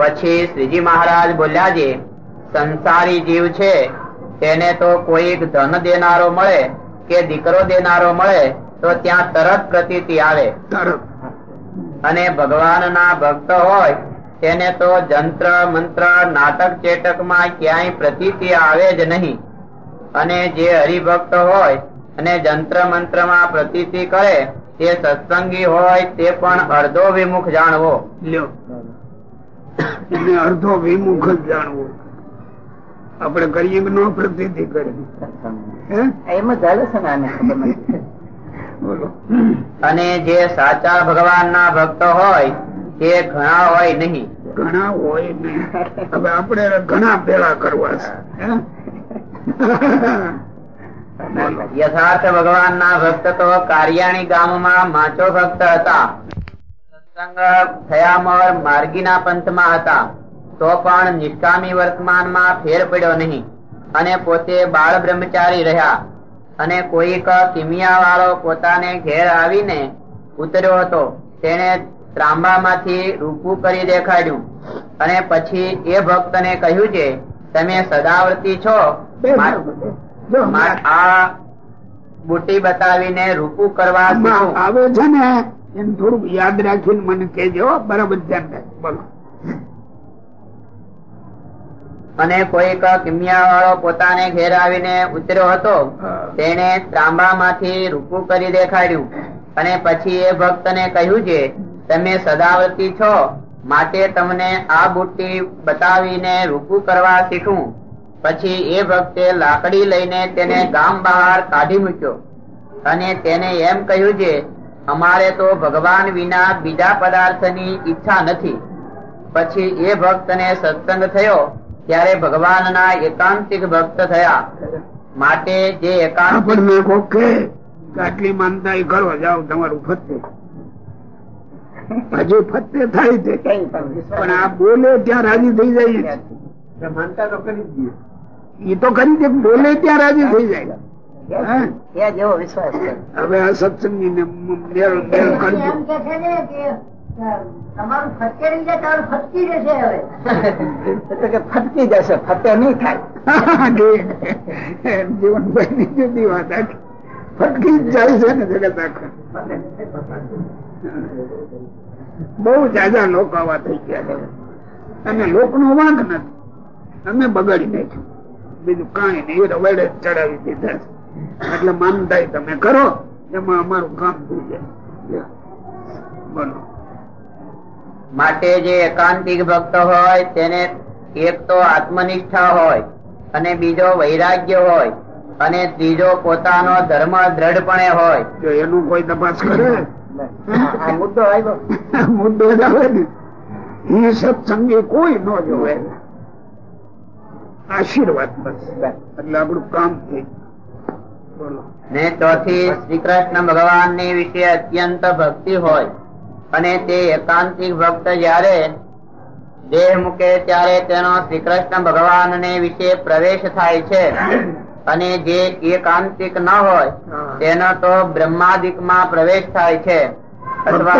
પછી શ્રીજી મહારાજ બોલ્યા જે સંસારી જીવ છે, તેને તો કોઈક ધન દેનારો મળે કે દીકરો દેનારો મળે, તો ત્યાં તરત પ્રતીતિ આવે. અને ભગવાનના ભક્ત હોય, તેને તો જંત્ર, મંત્ર, નાટક ચેટકમાં ક્યાંય પ્રતીતિ આવે જ નહીં. અને જે હરિભક્ત હોય અને જંત્ર, મંત્રમાં પ્રતીતિ કરે, તે સત્સંગી હોય તે પણ અર્ધો વિમુખ જાણવો. લ્યો. એને અર્ધો વિમુખ જ જાણવો. આપડે કરીએ કે ન પ્રતિ કરી એમ જ ચાલે છે ને આને ખબર નથી. બોલો. અને જે સાચા ભગવાનના ભક્ત હોય તે ઘણા હોય નહીં. ઘણા હોય નહીં હવે આપણે ઘણા પેલા કરવા છે. યથાર્થ ભગવાનના ભક્ત તો કારિયાણી ગામમાં માચો ભક્ત હતા. સત્સંગ થયામર માર્ગીના પંથમાં હતા તો પણ નિષ્કામી વર્તમાનમાં ફેર પડ્યો નહીં અને પોતે બાળ બ્રહ્મચારી રહ્યા અને કોઈક કિમિયા વાળો પોતાને ઘેર આવીને ઉતર્યો હતો. તેને ત્રાંબામાંથી રૂપું કરી દેખાડ્યું અને પછી એ ભક્તને કહ્યું છે તમે સદાવર્તી છો? આ બુટી બતાવીને રૂપું કરવા આવે છે ને એને થોડુંક યાદ રાખીને મને કેજો. બરાબર ધ્યાન રાખ બોલો. અને કોઈક કિમિયા વાળો પોતાને ઘેર આવીને ઉતર્યો હતો તેને ત્રાંબા માંથી રૂપું કરી દેખાડ્યું. અને પછી એ ભક્તને કહ્યું છે તમે સદાવતી છો માટે તમને આ બુટ્ટી બતાવીને રૂપું કરવા શીખું. પછી એ ભક્તે લાકડી લઈને તેને ગામ બહાર કાઢી મૂક્યો. અને તેને એમ કહ્યું છે અમારે તો ભગવાન વિના બીજા પદાર્થની ઈચ્છા નથી. પછી એ ભક્તને સત્સંગ થયો ત્યારે ભગવાનના એકાંતિક ભક્ત થયા. માટે જે એકાંત કોક આટલી માનતા એ કરો જાઓ તમારું ફતે હજુ ફતે થાય છે. પણ આ બોલે ત્યાં રાજી થઈ જાય. માનતા તો કરી દઈએ. એ તો કરી દે બોલે ત્યાં રાજી થઈ જાય. જેવો વિશ્વાસ કરે. હવે આ સત્સંગી ને મેળ કરજો તમારું ફટકે જાય તમારું ફટકી જશે હવે. એટલે કે ફટકી જશે ફતે નહીં થાય. જુદી વાત ફટકી જ જાય છે ને જગત આખું. બહુ જાજા લોકો આવા થઈ ગયા છે. અને લોક નો વાંક નથી. અમે બગાડી નાખ્યું બીજું કઈ નહીં. એ રવાડે જ ચડાવી દીધા છે. એટલે માનતા તમે કરો એમાં અમારું કામ થઈ જાય. બોલો. માટે જે એકાંતિક ભક્ત હોય તેને એક તો આત્મનિષ્ઠા હોય અને બીજો વૈરાગ્ય હોય અને ત્રીજો પોતાનો ધર્મ દ્રઢપણે હોય. જો એનું કોઈ તપાસ કરે? મુદ્દો આવ્યો. મુદ્દો જ આવે ને. એ સત્સંગી કોઈ ન જોવે. આશીર્વાદ બસ. એટલે આપણું કામ થઈ ને ચોથી શ્રી કૃષ્ણ ભગવાનની વિશે અત્યંત ભક્તિ હોય અને તે એકાંતિક ભક્ત જયારે દેહ મૂકે ત્યારે તેનો શ્રી કૃષ્ણ ભગવાન ને વિશે પ્રવેશ થાય છે. અને જે એકાંતિક ન હોય તેનો તો બ્રહ્માદિકમાં પ્રવેશ થાય છે. અથવા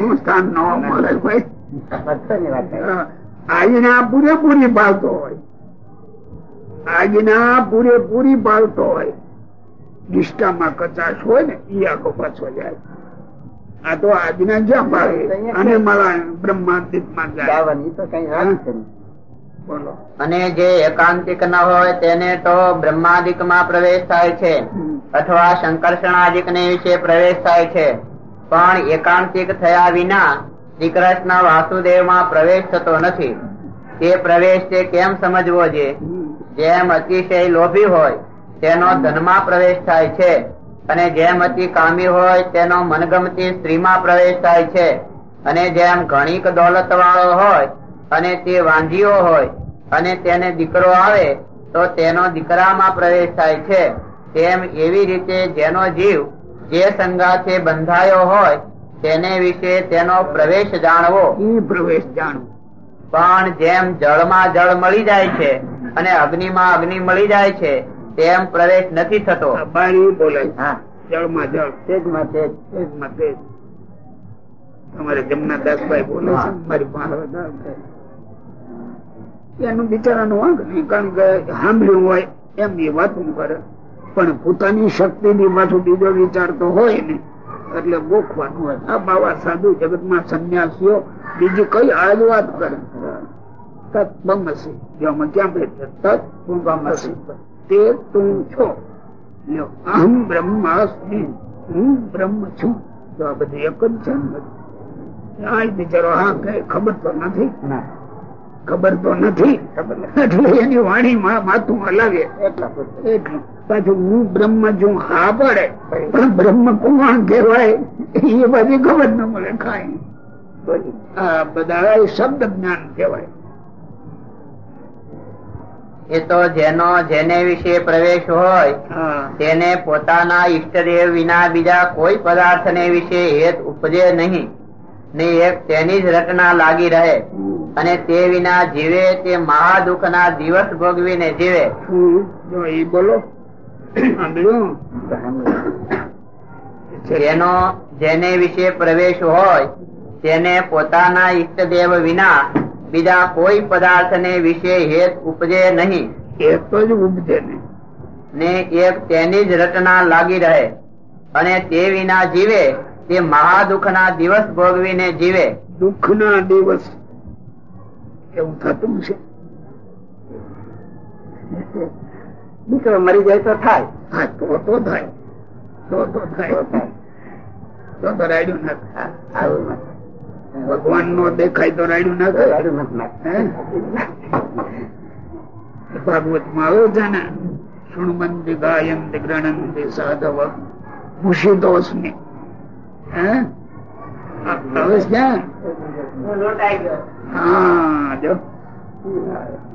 નું સ્થાન ન મળે ભાઈ. આજ્ઞા પૂરેપૂરી ભાવતો હોય. આજ્ઞા પૂરેપૂરી પાડતો હોય. નિષ્ઠામાં કચાશ હોય ને એ આખો પાછો જાય. આ તો આજ્ઞા જ્યાં પાડે અને મારા બ્રહ્માંડિતમાં જાય. ગાવાની તો કઈ વાત છે નહીં. બોલો. અને જે એકાંતિક ન હોય તેને તો બ્રહ્માદિકમાં પ્રવેશ થાય છે. અથવા શંકરષણાદિક ને વિશે પ્રવેશ થાય છે. પણ એકાંતિક થયા વિના શ્રી કૃષ્ણ વાસુદેવમાં પ્રવેશ થતો નથી. તે પ્રવેશ તે કેમ સમજવો છે? જેમ અતિશય લોભી હોય, તેનો ધનમાં પ્રવેશ થાય છે. અને જેમ અતિ કામી હોય, તેનો મનગમતી સ્ત્રીમાં પ્રવેશ થાય છે. અને જેમ ઘણીક દોલત વાળો હોય, અને તે વાંધીઓ હોય, અને તેને દીકરો આવે, તો તેનો દીકરામાં પ્રવેશ થાય છે. તેમ એવી રીતે જેનો જીવ, જે સંગાથે બંધાયો હોય, તેને વિશે તેનો પ્રવેશ જાણવો. પ્રવેશ જાણવું. પણ જેમ જળમાં જળ મળી જાય છે અને અગ્નિમાં અગ્નિ મળી જાય છે તેમ પ્રવેશ નથી થતો. આ બારી જળમાં જળ. તેજમાં તેજ. તેજમાં તેજ. તમારે જમના દાસભાઈ બોલે છે મારી પાસે એનું બિચારાનું વાંક નહીં કારણ કે સાંભળ્યું હોય એમ એ વાત કરે. પણ પોતાની શક્તિની પાછું બીજો વિચાર તો હોય ને એટલે ગોખવાનું આ બાવા સાધુ જગતમાં સંન્યાસીઓ બીજી કઈ આજ વાત કરે. તત્વમસી જો આમાં ક્યાં છે? તત્વમસી તે તું છો. અહમ બ્રહ્માસ્મિ, હું બ્રહ્મ છું. તો આ બધું એક જ છે ને. આ હા કઈ ખબર તો નથી. ખબર તો નથી. એટલે એની વાણી માથું હલાવે એટલું પાછું હું બ્રહ્મ જો હા પડે. પણ બ્રહ્મ કોણ કહેવાય? એ બધી ખબર ન મળે કાંઈ આ બધા શબ્દ જ્ઞાન કહેવાય. એ તો જેનો જેને વિશે પ્રવેશ હોય હા. તેને પોતાના ઈષ્ટદેવ વિના બીજા કોઈ પદાર્થ ને વિશે હેત ઉપજે નહીં. ને એક તેની જ રચના લાગી રહે. અને તે વિના જીવે તે મહાદુઃખ ના દિવસ ભોગવીને જીવે. શું જો એ બોલો. જેનો જેને વિશે પ્રવેશ હોય તેને પોતાના ઈષ્ટદેવ વિના બીજા કોઈ પદાર્થ ને વિશે હેત ઉપજે નહીં. એક તો જ ઉપજે ને. ને એક તેની જ રચના લાગી રહે. અને તે વિના જીવે તે મહાદુઃખ ના દિવસ ભોગવીને જીવે. દુઃખ ના દિવસ. એવું થતું છે. દીકરો મરી જાય તો થાય. તો તો થાય. તો તો થાય. તો તો રાડ્યું ના આવું ભગવાન નો દેખાય તો રાડ્યું ના થાય રાડું નથી ભાગવતમાં આવ્યો છે ને શુણમંતી ગાયંતી ગણંતી સાધવ. મુષિતોસ્મી હે? જો.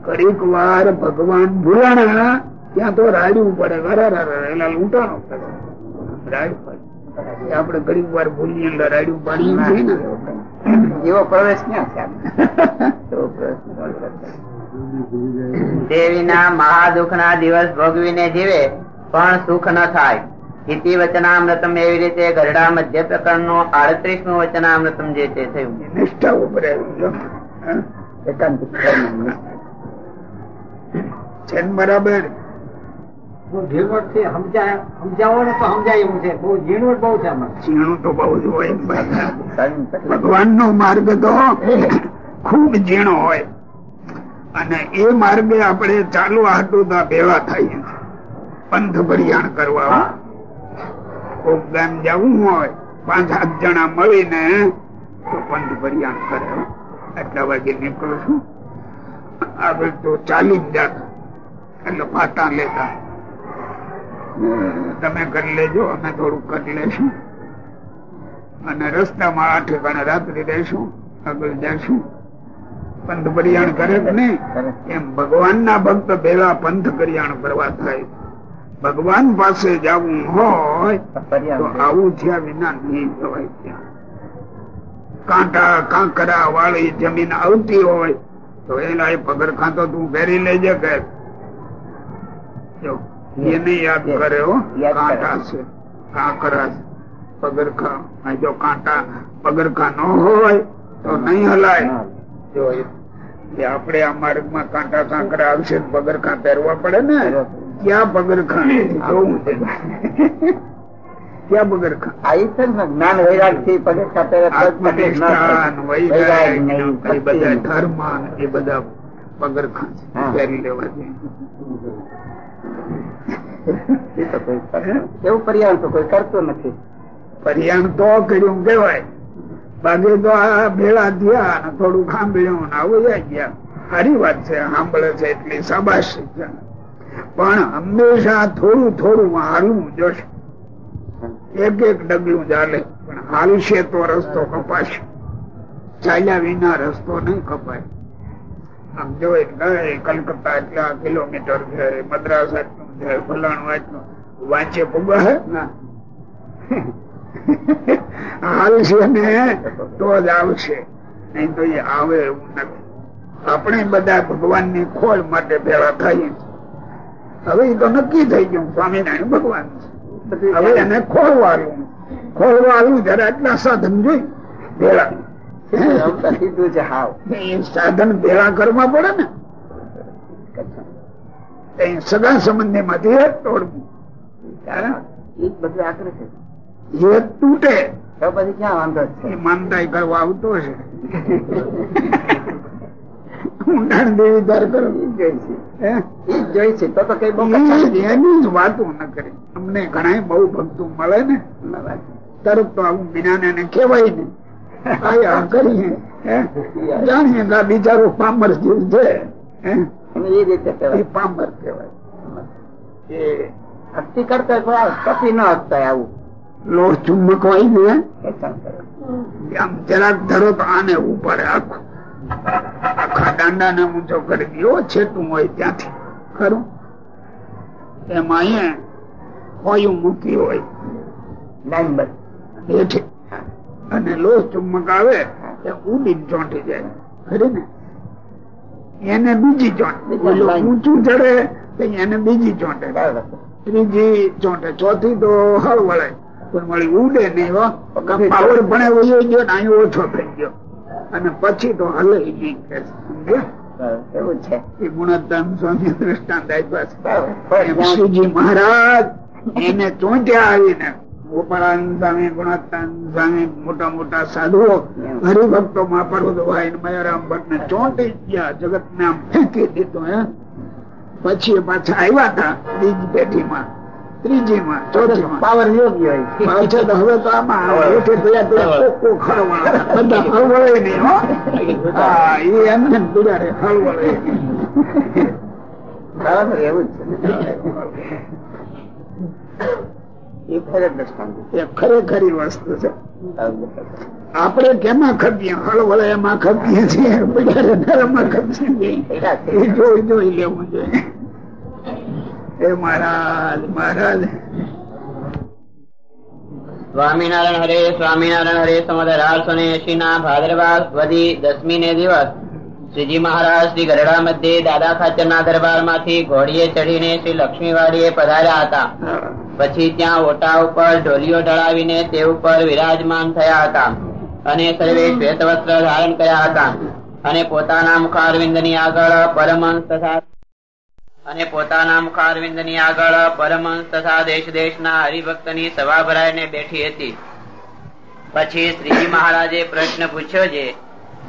કડીક વાર ભગવાન ભૂલાણા ત્યાં તો રાડવું પડે. વરારા લૂંટાણો પડે. આપડે ઘડીક વાર ભૂલી અંદર રાડ્યું પાડી ને. એવો પ્રવેશ ક્યાં કરતા. દેવીના મહાદુઃખ ના દિવસ ભોગવીને જીવે, પણ સુખ ન થાય. ઇતિ વચનામૃતમ એવી રીતે ગરડા મધ્ય પ્રકરણનું આડત્રીસનું વચનામૃતમ જે તે થયું. નિષ્ઠા ઉપર. છે બરાબર? ભગવાન નો માર્ગ તો ખૂબ ઝીણો હોય. અને એ માર્ગે આપણે ચાલુ હાટું ભેવા થાય થઈએ. પંથ ભરિયાણ કરવા. કોક ગામ જવું હોય પાંચ સાત જણા મળીને તો પંથ ભરિયાણ કરે. આટલા વાગે નીકળું છું. આગળ તો ચાલી જ જાત એટલે પાટા લેતા. તમે કરી લેજો અમે થોડું કરી લેશું અને રસ્તામાં આઠે ઠેકાણે રાત્રિ રહેશું આગળ જશું પંથ કરિયાણ કરે કે નહીં. એમ ભગવાન ના ભક્ત ભેગા પંથ કરિયાણ કરવા થાય. ભગવાન પાસે જવું હોય તો આવું થયા વિના નહીં જવાય ત્યાં. કાંટા કાંકરા વાળી જમીન આવતી હોય તો એના પગરખાં તો તું પહેરી લેજે કે. એને યાદ કરે હો કાંટા છે કાંકરા પગરખા જો કાંટા પગરખા ન હોય તો નહીં હલાય. જો આપણે આ માર્ગમાં કાંટા કાંકરા આવશે પગરખા પહેરવા પડે ને ક્યાં જોવું છે ક્યાં પગરખા છે ને જ્ઞાન વૈરાગથી ધર્મ એ બધા પગરખા પહેરી લેવા. એવું પર્યાણ તો કોઈ કરતો નથી. પર્યાણ તો કર્યું કેવાય બાકી તો આ ભેળા થયા થોડું સાંભળ્યું આવું ગયા. સારી વાત છે સાંભળે છે એટલી શાબાશી છે. પણ હંમેશા થોડું થોડું હારવું જોશે એક એક ડગલું ચાલે, પણ હાલશે તો રસ્તો કપાશે. ચાલ્યા વિના રસ્તો નહીં કપાય. આમ જો કલકત્તા એટલા કિલોમીટર છે, મદ્રાસ આટલું છે, ફલાણું આટલું, વાંચે પુગા ના. હાલશે ને તો જ આવશે. નહીં તો એ આવે એવું નથી. આપણે બધા ભગવાનની ખોળ માટે ભેળા થઈએ છીએ. હવે એ તો નક્કી થઈ ગયું સ્વામિનારાયણ ભગવાન હવે એને ખોળવાલું ખોળવાલું જરા એટલા સાધન જોઈ ભેળા. સાધન ભેળા કરવા પડે ને. એ સગા સંબંધી માંથી એક તોડવું. ત્યારે એ તૂટે. તો પછી ક્યાં વાંધો છે? માનતા કરવા આવતો છે. ઊંડાણ દેવી ધાર કરો ઈ જોઈ છે. તો તો કઈ બહુ એની જ વાતો ન કરી. અમને ઘણા બહુ ભક્તો મળે ને. તરત તો આવું જ્ઞાન એને કહેવાય ને. આયા કરીએ. જાણીએ કે બિચારો પામર જીવ છે. હે? એ રીતે કહેવાય. પામર કહેવાય. એ ભક્તિ કરતા કોઈ કપી ન હકતા આવું. લોહ ચુંબક હોય ને. આમ જરાક ધરો તો આને ઉપર આખું આખા દાંડા ને ઊંચો કરી દીધો છેટું હોય ત્યાંથી. ખરું? એમાં અહીંયા હોયું મૂકી હોય. બસ હેઠે. અને લોહ ચુંબક આવે એ ઉડી ચોંટી જાય. ખરી ને? એને બીજી ચોંટ. ઊંચું ચડે તો એને બીજી ચોંટે. ત્રીજી ચોંટે. ચોથી તો હળ વળે પણ વળી ઉડે નહીં પાવર ભણે વયો ગયો. ને અહીં ઓછો થઈ ગયો. અને પછી તો હલે નહીં કે એવું છે. એ ગુણોત્તમ સ્વામી દ્રષ્ટાંત આપ્યા છે. બરાબર. એમ શ્રીજી મહારાજ એને ચોંટ્યા આવીને ગોપાળાનંદ સ્વામી મોટા મોટા સાધુઓ હરિભક્તો માં પર્વતભાઈ ને મયારામ ભટ્ટ ને ચોંટી ગયા જગત ને આમ ફેંકી દીધું હે? પછી પાછા આવ્યા હતા પેઢી પેઢીમાં. ત્રીજી માં પાવર યોગ્ય હોય. પાછા તો હવે તો આમાં હેઠે પેલા પેલા કોકો ખરવાળા. બધા હળવળે નહીં હો. હા એ. બરાબર એવું જ છે. ખરેખરી વસ્તુ છે. આપણે કેમાં ખપીએ? હળવળ એમાં ખપીએ છીએ. બજારે નરમમાં ખપીએ જોઈ જોઈ લેવું જોઈએ. એ મહારાજ મહારાજ. સ્વામિનારાયણ હરે સ્વામિનારાયણ હરે સમદ અઢારસો ને એસી ના ભાદરવા વધી દસમી ને દિવસ. શ્રીજી મહારાજ શ્રી ગરડા મધ્યે દાદા ખાચર ના દરબારમાંથી ઘોડીએ ચડીને શ્રી લક્ષ્મીવાડીએ પધાર્યા હતા. પછી ત્યાં ઓટા ઉપર ઢોલીઓ ઢળાવીને તે ઉપર વિરાજમાન થયા હતા અને સર્વે શ્વેત વસ્ત્ર ધારણ કર્યા હતા. અને પોતાના મુખારવિંદની આગળ પરમહંસ તથા અને પોતાના મુખારવિંદની આગળ પરમહંસ તથા દેશ દેશના હરિભક્તની સભા ભરાઈને બેઠી હતી. પછી શ્રીજી મહારાજે પ્રશ્ન પૂછ્યો છે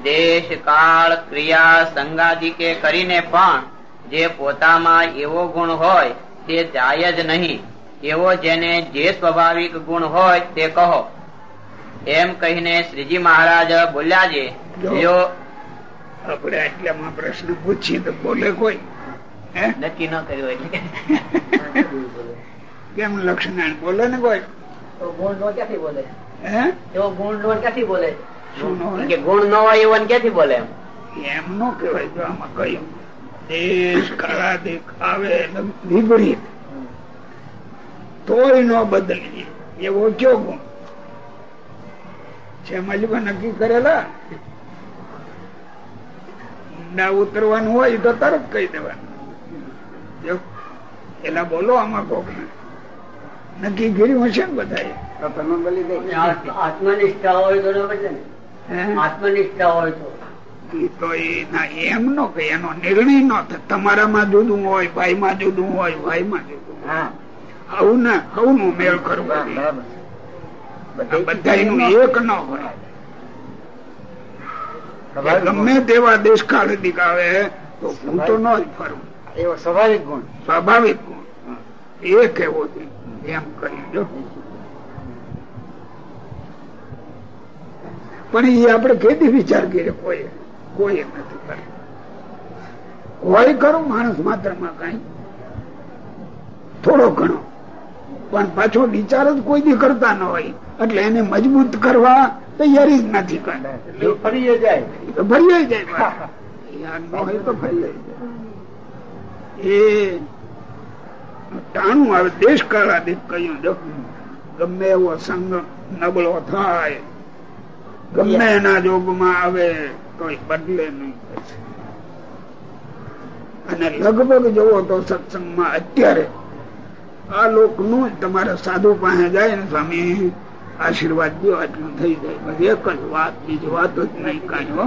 દેશ, કાળ, ક્રિયા સંગાદિકે કરીને પણ જે પોતામાં એવો ગુણ હોય તે જાય જ નહીં. એવો જેને જે સ્વાભાવિક ગુણ હોય તે કહો. એમ કહીને શ્રીજી મહારાજ બોલ્યા છે જો આપણે આટલામાં પ્રશ્ન પૂછીએ તો બોલે કોઈ? નક્કી ન કર્યું એટલે. કેમ લક્ષ્મણ બોલે ને કોઈ? ગુણ નો ક્યાંથી બોલે? હે? એવો ગુણ નો ક્યાંથી બોલે? શું ન કે ગુણ ન હોય એવો ક્યાંથી બોલે એમ? એમ નો કહેવાય જો આમાં કયું દેશ કાળા દેખાવે વિપરીત. તોય નો બદલીએ. એવો કયો ગુણ? છે મજબા નક્કી કરેલા. ઊંડા ઉતરવાનું હોય તો તરત કહી દેવાનું. એલા બોલો આમાં કોક નક્કી કર્યું હશે ને બધા તમે બોલી દે. આત્મનિષ્ઠા હોય તો? આત્મનિષ્ઠા હોય તો. તો એમ નો કે એનો નિર્ણય નો થાય. તમારામાં જુદું હોય ભાઈમાં જુદું હોય ભાઈમાં જુદું હોય. હા. આવું ના આવું નો મેળ કરવો બરાબર. જોઈએ. બરાબર એક ન હોય. ગમે તેવા દેશકાળ આવે તો હું તો ન જ ફરું. એવો સ્વાભાવિક ગુણ. સ્વાભાવિક ગુણ. એ કેવો એમ કરી જો. પણ એ આપણે કેદી વિચાર કરીએ કોઈ કોઈ નથી કર્યું. હોય ખરું માણસ માત્રમાં કઈ. થોડો ઘણો. પણ પાછો વિચાર જ કોઈ દી કરતા ન હોય. એટલે એને મજબૂત કરવા તૈયારી જ નથી કરતા. ફરી જાય. તો ફરી જાય પાછા. યાર ન હોય તો ફરી જાય એ ટાણું આવે દેશ કાળાદિક કહ્યું ગમે એવો સંગ નબળો થાય ગમે એના જોગમાં આવે તો બદલે નહીં. અને લગભગ જોવો તો સત્સંગમાં અત્યારે આ લોકનું તમારે સાધુ પાસે જાય ને સ્વામી આશીર્વાદ દો આટલું થઈ જાય. બસ એક જ વાત બીજી વાત જ નહીં કાંઈ હો.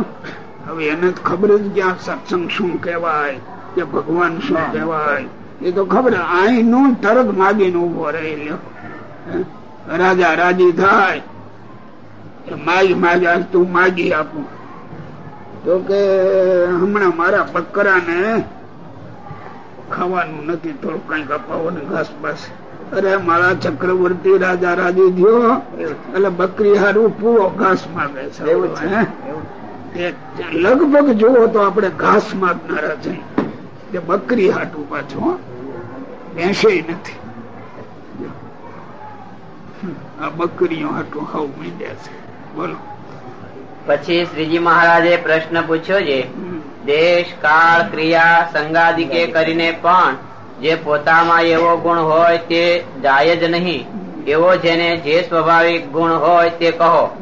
હવે એને ખબર જ ક્યાં સત્સંગ શું કહેવાય. કે ભગવાન શું કહેવાય? એ તો ખબર અહીં નું તરત માગીને ઊભો રહેલો રાજા રાજી થાય. માગી માગી તું માગી આપું. તો કે હમણાં મારા બકરાને ખાવાનું નથી થોડું કંઈક અપાવો ને ઘાસ બાસ. અરે મારા ચક્રવર્તી રાજા રાજી થયો. એટલે બકરી હારું પૂરો ઘાસ માગે છે. લગભગ જુઓ તો આપણે ઘાસ માગનારા છે. કે બકરી હાટું પાછું. ભેંસે નથી. આ બકરીઓ હાટું હાવ મીડ્યા છે. બોલો. પછી શ્રીજી મહારાજે પ્રશ્ન પૂછ્યો છે દેશ કાળ ક્રિયા સંગાદિકે કરીને પણ જે પોતામાં એવો ગુણ હોય તે જાય જ નહીં. એવો જેને જે સ્વાભાવિક ગુણ હોય તે કહો.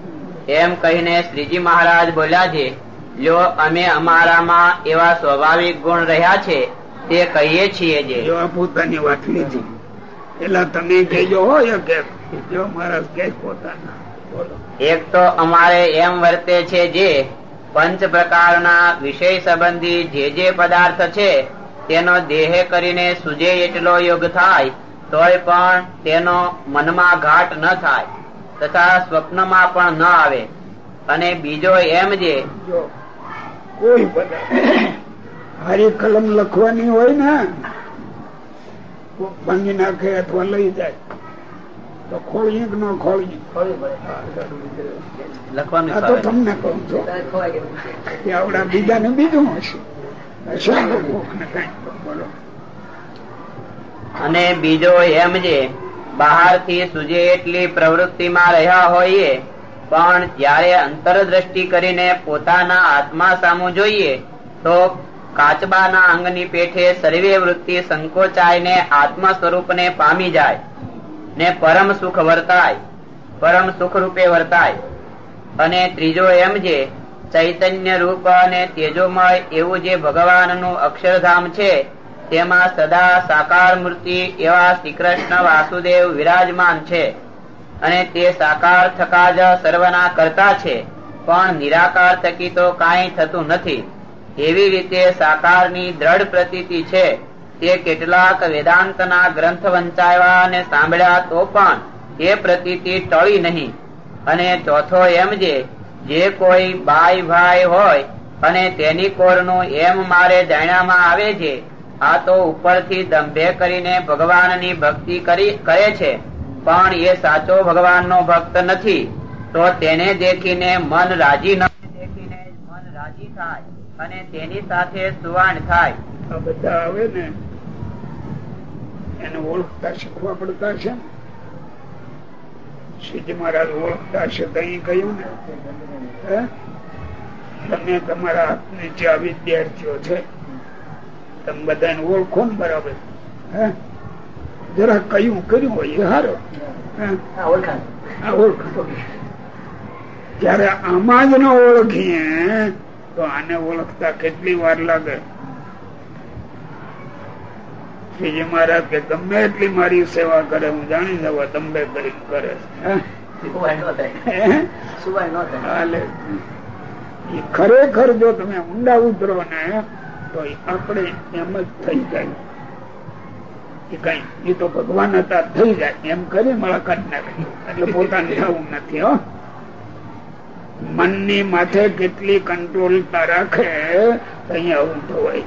એમ કહીને શ્રીજી મહારાજ બોલ્યા છે જો અમે અમારામાં એવા સ્વાભાવિક ગુણ રહ્યા છે તે કહીએ છીએ જે. જો પોતાની વાત લીધી. એટલે તમે કહેજો હોય કે જો મહારાજ કે પોતાના. એક તો અમારે એમ વર્તે છે જે પંચ પ્રકારના વિષય સંબંધી જે જે પદાર્થ છે તેનો દેહ કરીને સુજે એટલો યોગ થાય તોય પણ તેનો મનમાં ઘાટ ન થાય તથા સ્વપ્નમાં પણ ન આવે. અને બીજો એમ જો કોઈ હારી કલમ લખવાની હોય ને ભાંગી નાખે અથવા લઈ જાય. તો ખોળીએ ન ખોળીએ? લખવાનું તો તમને કહું છું. કે આવડા બીજા ને બીજું હશે અને બીજો એમ જે બહારથી સુજે એટલી પ્રવૃત્તિમાં રહ્યા હોઈએ પણ જ્યારે અંતરદ્રષ્ટિ કરીને પોતાના આત્મા સામું જોઈએ, તો કાચબાના અંગની પેઠે સર્વે વૃત્તિ સંકોચાઈને આત્મ સ્વરૂપને પામી જાય ને પરમ સુખ વર્તાય, પરમ સુખ રૂપે વર્તાય. અને ત્રીજો એમ જે ચૈતન્ય રૂપ અને તેજોમય એવું જે ભગવાનનું અક્ષરધામ છે, તેમાં સદા સાકાર મૂર્તિ એવા શ્રી કૃષ્ણ વાસુદેવ વિરાજમાન છે. અને તે સાકાર થકા જ સર્વના કરતા છે, પણ નિરાકાર થકી તો કાંઈ થતું નથી. એવી રીતે સાકારની દ્રઢ પ્રતીતિ છે, તે કેટલાક વેદાંતના ગ્રંથ વંચાવ્યા અને સાંભળ્યા તો પણ એ પ્રતીતિ ટળી નહીં. અને ચોથો એમ જે જે કોઈ બાઈ ભાઈ હોય અને તેની કોરનું એમ મારે જાણ્યામાં આવે છે, આ તો ઉપરથી દંભે કરીને ભગવાનની ભક્તિ કરી, કરે છે. પણ એ સાચો ભગવાનનો ભક્ત નથી. તો તેને દેખીને મન રાજી ન દેખીને મન રાજી થાય અને તેની સાથે સુવાણ થાય. આ બધા આવે ને એને ઓળખતા શીખવા પડતા છે સિદ્ધ મહારાજ ઓળખતા છે કઈ કહ્યું ને તમે તમારા હાથની જે વિદ્યાર્થીઓ છે તમે બધાને ઓળખો ને બરાબર હે? જરા કયું કર્યું હોય હારો? જયારે આમાં જ ન ઓળખીએ તો આને ઓળખતા કેટલી વાર લાગે? શ્રીજી મહારાજ કે ગમે એટલી મારી સેવા કરે હું જાણી જવા દંભે કરી કરે. ખરેખર જો તમે ઊંડા ઉતરો ને તો આપણે એમ જ થઈ જાય. એ કઈ. એ તો ભગવાન હતા, થઈ જાય. એમ કરી મુલાકાત નાખી. એટલે પોતાને થવું નથી, હો. મનની માથે કેટલી કંટ્રોલતા રાખે અહીંયા આવું થવાય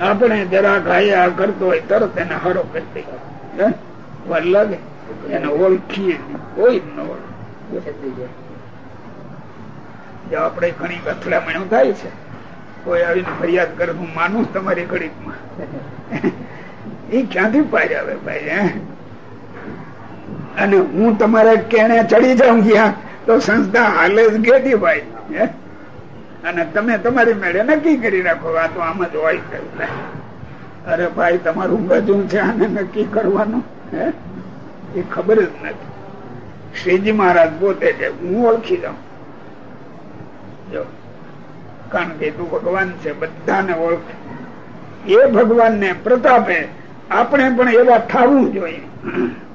આપણે જરા આ કરતો હોય, તરત એને હરો કરી દઈએ? વાર લાગે. એને ઓળખીએ કોઈ ન ઓળખે. જો આપણે ઘણી અથડામણો થાય છે. કોઈ આવીને ફરિયાદ કરે, હું માનું તમારી ઘડીકમાં. એ ક્યાંથી પાર ભાઈ અને હું તમારા કેણે ચડી જાઉં ગયા તો સંસ્થા હાલે જ ગેટી ભાઈ અને તમે તમારી મેળે નક્કી કરી રાખો, આ તો આમ જ હોય. અરે ભાઈ, તમારું ગજું છે, આને નક્કી કરવાનું એ ખબર જ નથી. શ્રીજી મહારાજ પોતે છે, હું ઓળખી જાઉં. જો, કારણ કે તું ભગવાન છે, બધાને ઓળખે. એ ભગવાન ને પ્રતાપે આપણે પણ એવા થવું જોઈએ.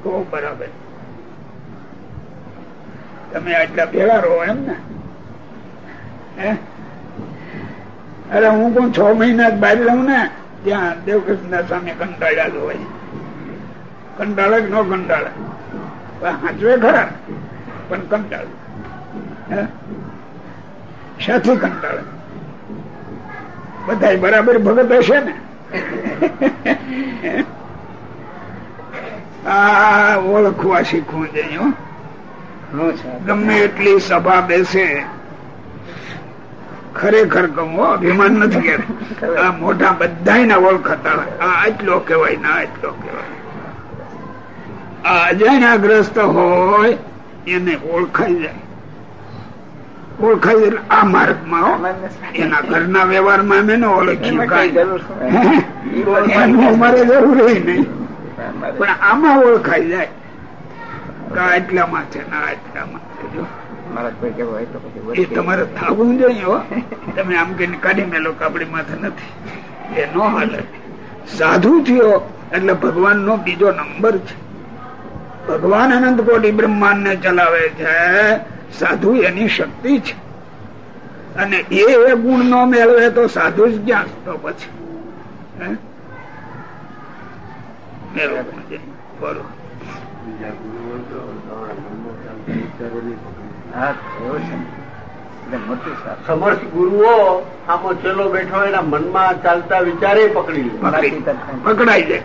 તો બરાબર. તમે આટલા ભેગા રહો એમ ને? અરે હું કોણ, છ મહિના બહાર રહું ને, ત્યાં દેવકૃષ્ણ સામે કંટાળ્યા હોય. કંટાળે કે ન કંટાળે હાચવે ખરા, પણ કંટાળે સાથી કંટાળે બધા બરાબર ભગત હશે ને? આ ઓળખવા શીખવું જોઈએ ગમે એટલી સભા બેસે. ખરેખર કહું અભિમાન નથી કે આ મોટા બધા ઓળખતા હોય. આ આટલો કહેવાય ના આટલો કહેવાય. આ અજાણ્યાગ્રસ્ત હોય, એને ઓળખાઈ જાય. એટલે આ માર્ગમાં એના ઘરના વ્યવહારમાં અમે ન ઓળખ્યું. એનું અમારે જરૂર નહીં. પણ આમાં ઓળખાઈ જાય. કે છે ના એટલામાં એ તમારે થવું જોઈએ તમે આમ કે કાઢી મેલો કાપડી માથે નથી. એ નો હાલે. સાધુ થયો એટલે ભગવાન નો બીજો નંબર છે. ભગવાન અનંત કોટી બ્રહ્માંડ ને ચલાવે છે. સાધુ એની શક્તિ છે. અને એ એ ગુણ નો મેળવે તો સાધુ જ ક્યાં તો પછી. બોલો. સમર્થ ગુરુઓ આમાં ચેલો બેઠો એના મનમાં ચાલતા વિચારે પકડી લે. પકડાઈ જાય.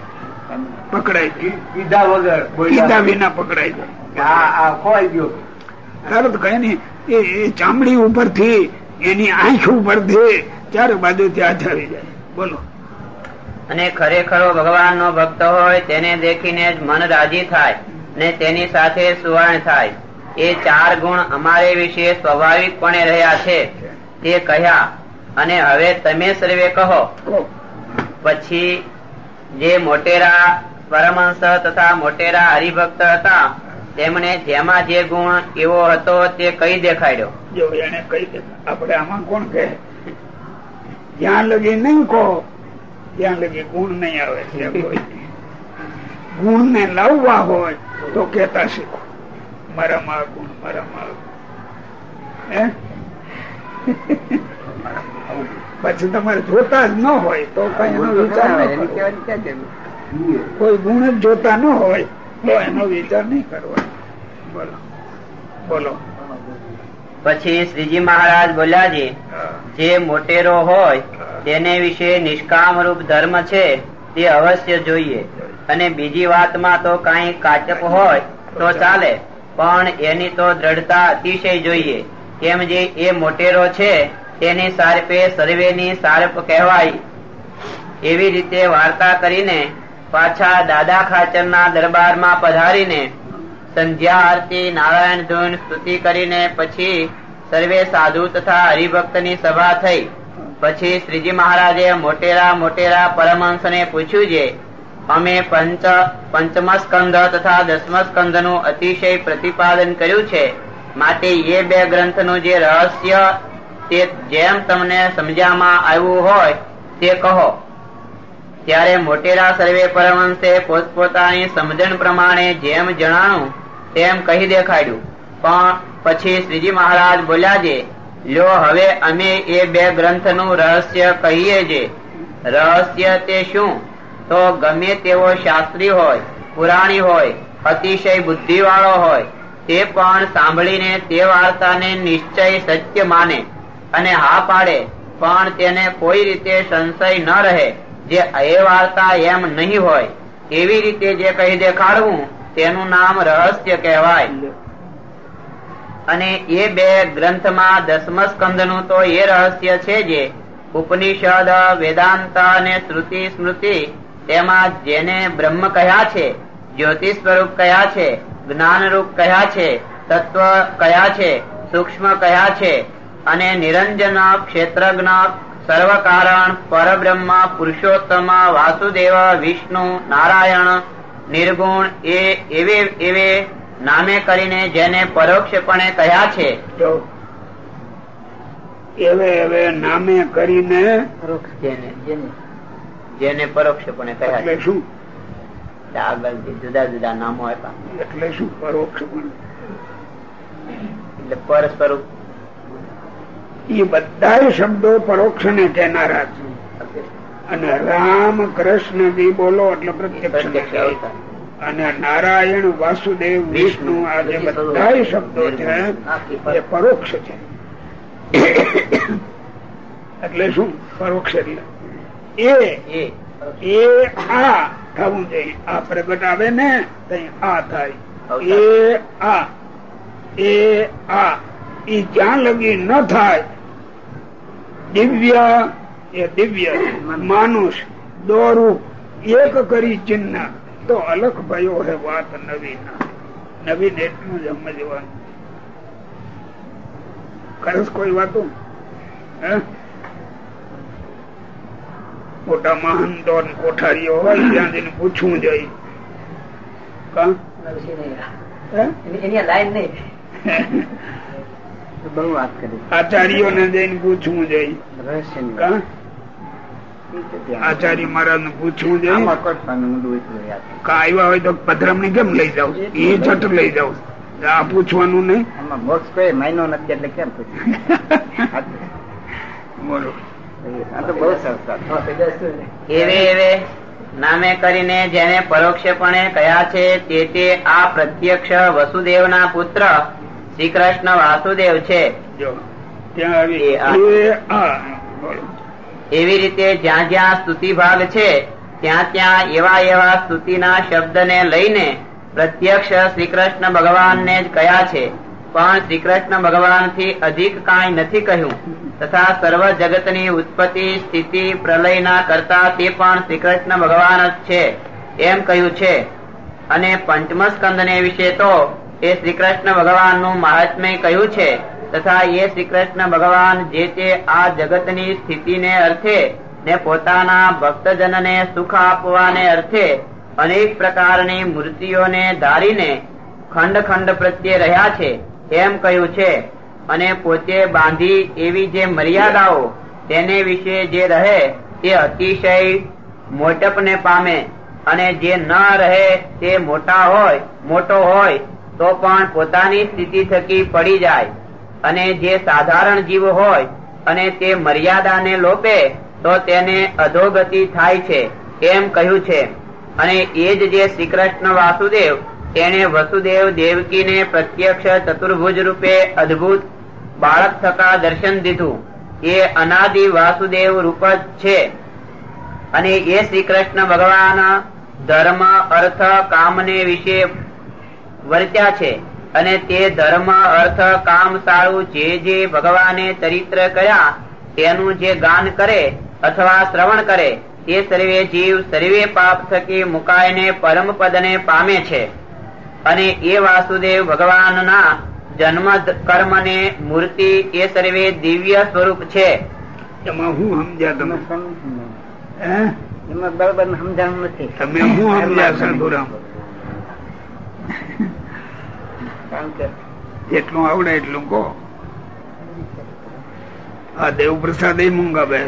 પકડાઈ જાય. કીધા વગર કીધા વિના પકડાઈ જાય. આ ખોવાઈ ગયો. તરત કઈ નઈ એ ચામડી ઉપરથી એની આંખ ઉપરથી ચારે બાજુ ત્યાં આવી જાય. બોલો. અને ખરેખરો ભગવાનનો ભક્ત હોય તેને દેખીને જ મન રાજી થાય ને તેની સાથે સુવર્ણ થાય. એ ચાર ગુણ અમારે વિશે સ્વાભાવિકપણે રહ્યા છે. તે કહ્યા અને હવે તમે સર્વે કહો. કહો. પછી જે મોટેરા પરમહંસ તથા મોટેરા હરિભક્ત હતા તેમણે જેમાં જે ગુણ એવો હતો તે કઈ દેખાડ્યો? જો એને કઈ આપણે આમાં કોણ કહે? જ્યાં લગી નહીં કહો ત્યાં લગી ગુણ નહીં આવે. છે ગુણ ને લાવવા હોય તો કેતા શીખો. મારામાં ગુણ મારામાં આ હે? પછી તમારે જોતા જ ન હોય તો કઈ વિચાર? કોઈ ગુણ જ જોતા ન હોય તો એનો વિચાર નહીં કરવાનો બોલો. બોલો. પછી શ્રીજી મહારાજ બોલ્યા છે જે મોટેરો હોય તેને વિશે નિષ્કામ રૂપ ધર્મ છે તે અવશ્ય જોઈએ. અને બીજી વાતમાં તો કઈ કાચપ હોય તો ચાલે. પણ એની તો દ્રઢતા અતિશય જોઈએ. કેમ જે એ મોટેરો છે તેની સારપે સર્વેની સારપ કહેવાય. એવી રીતે વાર્તા કરીને પાછા દાદા ખાચરના દરબારમાં પધારીને સંધ્યા આરતી નારાયણ ધૂન, સ્તુતિ કરીને પછી સર્વે સાધુ તથા હરિભક્તની સભા થઈ. પછી શ્રીજી મહારાજે મોટેરા મોટેરા પરમહંસને પૂછ્યું છે અમે પંચ પંચમ સ્કંદ તથા દસમ સ્કંદનું અતિશય પ્રતિપાદન કર્યું છે. માટે એ બે ગ્રંથનું જે રહસ્ય તે જેમ તમને સમજ્યામાં આવ્યું હોય તે કહો. ત્યારે મોટેરા સર્વે પરમહંસે પોતપોતાની સમજણ પ્રમાણે જેમ જણાણું, તેમ કહી દેખાડ્યું. પણ પછી શ્રીજી મહારાજ બોલ્યા છે લો, હવે અમે એ બે ગ્રંથનું રહસ્ય કહીએ છે રહસ્ય તે શું? તો ગમે તેવો શાસ્ત્રી હોય, પુરાણી હોય, અતિશય બુદ્ધિવાળો હોય, તે પણ સાંભળીને તે વાર્તાને નિશ્ચય સત્ય માને. અને હા પાડે, પણ તેને કોઈ રીતે સંશય ન રહે. જે એ વાર્તા એમ નહીં હોય, એવી રીતે જે કહી દેખાડવું, તેનું નામ રહસ્ય કહેવાય. અને એ બે ગ્રંથમાં દસમ સ્કંદનું તો એ રહસ્ય છે જે, ઉપનિષદ, વેદાંત અને શ્રુતિ સ્મૃતિ, તેમાં જેને બ્રહ્મ કહ્યા છે જ્યોતિ સ્વરૂપ કયા છે જ્ઞાન રૂપ કયા છે, તત્વ કયા છે, સૂક્ષ્મ કયા છે, અને નિરંજન ક્ષેત્રજ્ઞ સર્વ કારણ પરબ્રહ્મ પુરુષોત્તમ વાસુદેવ વિષ્ણુ નારાયણ નિર્ગુણ એ એવે એવે નામે કરીને જેને પરોક્ષપણે કહ્યા છે. એવે એવે નામે કરીને જેને પરોક્ષપણે કહ્યા છે. શું? આગળ જુદા જુદા નામો આપ્યા. એટલે શું? પરોક્ષપણે. એટલે પર સ્વરૂપ એ બધા શબ્દો પરોક્ષ ને કહેનારા છે. અને રામ કૃષ્ણ બી બોલો એટલે પ્રત્યક્ષ. અને નારાયણ વાસુદેવ વિષ્ણુ આ જે બધા શબ્દો છે એ પરોક્ષ છે. એટલે શું? પરોક્ષ એટલે. એ એ. આ થવું જોઈએ. આ પ્રગટ આવે ને આ થાય. એ આ એ આ. એ જ્યાં લગી ન થાય દિવ્ય એ દિવ્ય માનુષ દોરું એક કરી ચિહ્ન. તો અલખ ભયો હે વાત નવીન. નવીન એટલું જ સમજવાનું. ખરસ કોઈ વાતો? મોટા મહંતો દોર કોઠારીઓ હોય ત્યાં જઈને પૂછવું જોઈએ? એની લાઈન નહીં. બહુ વાત કરી. આચાર્યોને જઈને પૂછવું જોઈએ. રહસ્ય આચાર્ય મહારાજ ને પૂછવું જોઈએ. આમાં કોઈ સ્વામી ઊંધું એટલું યાદ નહીં. કા આવ્યા હોય તો પધરામણી કેમ લઈ જાવ એ જટ લઈ જાવ આ પૂછવાનું નહીં. મોક્ષ કોઈ મહિનો નથી એટલે કેમ બોલો. આ તો બહુ સરસ એવે એવે. નામે કરીને જેને પરોક્ષપણે કહ્યા છે તે તે આ પ્રત્યક્ષ વસુદેવના પુત્ર શ્રી કૃષ્ણ વાસુદેવ છે. એવી રીતે જ્યાં જ્યાં સ્તુતિ ભાગ છે ત્યાં ત્યાં એવા એવા સ્તુતિના શબ્દને લઈને પ્રત્યક્ષ શ્રી કૃષ્ણ ભગવાનને જ કયા છે. પણ શ્રી કૃષ્ણ ભગવાનથી અધિક કાંઈ નથી કહ્યું. તથા સર્વ જગતની ઉત્પત્તિ સ્થિતિ પ્રલયના કરતા તે પણ શ્રી કૃષ્ણ ભગવાન જ છે એમ કહ્યું છે. અને પંચમ સ્કંદને વિશે તો એ શ્રી કૃષ્ણ ભગવાનનું મહાત્મ્ય કહ્યું છે તથા એ શ્રી કૃષ્ણ ભગવાન જે તે આ જગતની સ્થિતિને અર્થે ને પોતાના ભક્તજનને સુખ આપવાને અર્થે અનેક પ્રકારની મૂર્તિઓને ધારીને ખંડ ખંડ પ્રત્યે રહ્યા છે, એમ કહ્યું છે. અને પોતે બાંધી એવી જે મર્યાદાઓ તેને વિશે જે રહે તે અતિશય મોટપને પામે અને જે ન રહે તે મોટા હોય, મોટો હોય તો પણ પોતાની સ્થિતિ થકી પડી જાય. અને જે સાધારણ જીવ હોય અને તે મર્યાદાને લોપે, તો તેને અધોગતિ થાય છે, એમ કહ્યું છે. અને એ જ જે શ્રી કૃષ્ણ વાસુદેવ તેને વસુદેવ દેવકીને પ્રત્યક્ષ ચતુર્ભુજ રૂપે અદ્ભુત બાળક થકા દર્શન દીધું. એ અનાદિ વાસુદેવ રૂપ જ છે. અને એ શ્રી કૃષ્ણ ભગવાન ધર્મ, અર્થ, કામને વિશે વર્ત્યા છે અને તે ધર્મ અર્થ કામ સારું જે જે ભગવાને ચરિત્ર કર્યા તેનું જે ગાન કરે અથવા શ્રવણ કરે તે સર્વે જીવ સર્વે પાપ થકી મુકાઈને પરમ પદને પામે છે. અને એ વાસુદેવ ભગવાનના જન્મ કર્મ ને મૂર્તિ એ સર્વે દિવ્ય સ્વરૂપ છે. એમાં હું સમજ્યા તમે? એમાં બરાબર સમજાણું નથી. તમે હું સમજ્યા કે જેટલું આવડે એટલું કહો. આ દેવ પ્રસાદ મૂંગા બે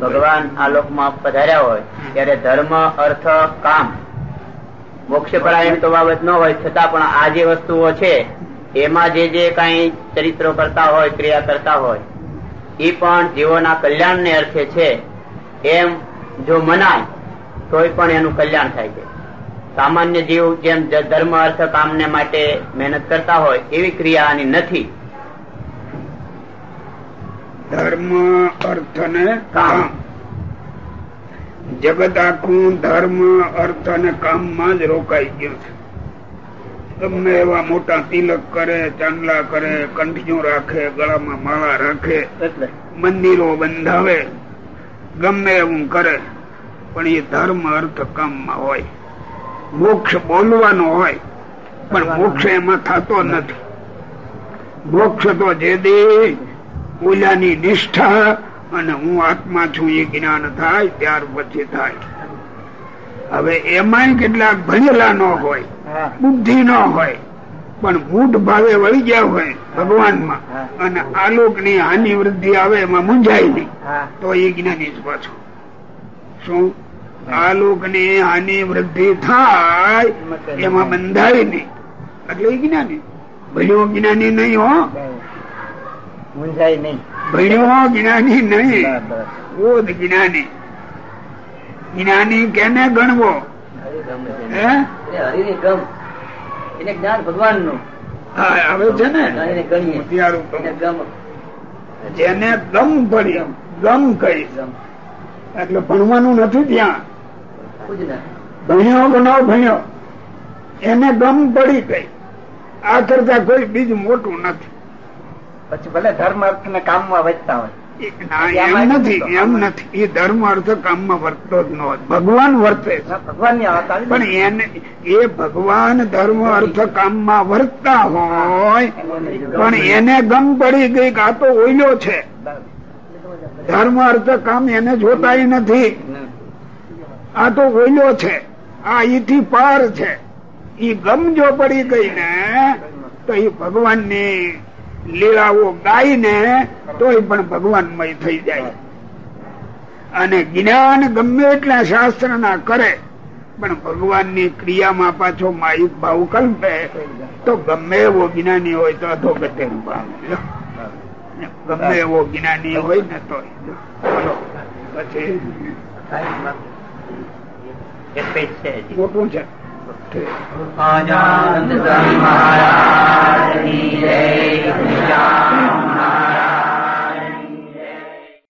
ભગવાન આ લોકમાં પધાર્યા હોય, ત્યારે ધર્મ, અર્થ, કામ, મોક્ષ પરાયણ તો બાબત ન હોય, છતાં પણ આ જે વસ્તુઓ છે, એમાં જે જે કઈ ચરિત્રો કરતા હોય, ક્રિયા કરતા હોય એ પણ જીવોના કલ્યાણ ને અર્થે છે. એમ જો મનાય, તોય પણ એનું કલ્યાણ થાય છે. સામાન્ય જીવ જેમ ધર્મ અર્થ કામને માટે મહેનત કરતા હોય એવી ક્રિયા આની નથી. ધર્મ અર્થ ને કામ. જગત આખું ધર્મ અર્થ અને કામમાં જ રોકાઈ ગયું છે. ગમે એવા મોટા તિલક કરે ચાંદલા કરે કંઠીઓ રાખે ગળામાં માળા રાખે એટલે. મંદિરો બંધાવે ગમે એવું કરે પણ એ ધર્મ અર્થ કામમાં હોય. મોક્ષ બોલવાનો હોય પણ મોક્ષ એમાં થતો નથી. મોક્ષ તો જે દે ઓલાની નિષ્ઠા અને હું આત્મા છું એ જ્ઞાન થાય ત્યાર પછી થાય. હવે એમાંય કેટલાક ભણેલા ન હોય બુદ્ધિ ન હોય પણ મૂઢ ભાવે વળી ગયા હોય ભગવાનમાં અને આલોકની હાનિ વૃદ્ધિ આવે એમાં મૂંઝાય નહીં. તો એ જ્ઞાની જ પાછું. શું? આલોક ને આની વૃદ્ધિ થાય એમાં બંધાય નહીં. એટલે જ્ઞાની. ભણ્યો જ્ઞાની નહીં હો. મૂંઝાય નહીં. ભણ્યો જ્ઞાની નહીં. બોધ જ્ઞાની. જ્ઞાની કેને ગણવો? એને જ્ઞાન ભગવાનનું હા આવે છે ને? કહું. જેને ગમ પડી ગમ કઈ એટલે ભણવાનું નથી ત્યાં. ભણ્યો કે ન ભણ્યો એને ગમ પડી ગઈ. આ કરતા કોઈ બીજું મોટું નથી. પછી ભલે ધર્મ અર્થ ને કામમાં વધતા હોય. એમ નથી એમ નથી. એ ધર્મ અર્થ કામમાં વર્તતો જ ન હોય. ભગવાન વર્તે ભગવાન પણ એને એ ભગવાન ધર્મ અર્થ કામમાં વર્તતા હોય પણ એને ગમ પડી ગઈ કે આ તો ઓઈલો છે. ધર્મ અર્થ કામ એને જોતાય નથી. આ તો ઓઈલો છે. આ ઈથી પાર છે. ઈ ગમ જો પડી ગઈ ને તો એ ભગવાનની લીલાઓ ગાય ને તોય પણ ભગવાનમય થઈ જાય. અને જ્ઞાન ગમે એટલા શાસ્ત્ર ના કરે, પણ ભગવાનની ક્રિયામાં પાછો માયુક ભાવ કલ્પે, તો ગમે એવો જ્ઞાની હોય તો અધો ગતે ગમે એવો જ્ઞાની હોય ને તો પછી. એક પેજ છે. મોટું છે આનંદ મહારાજ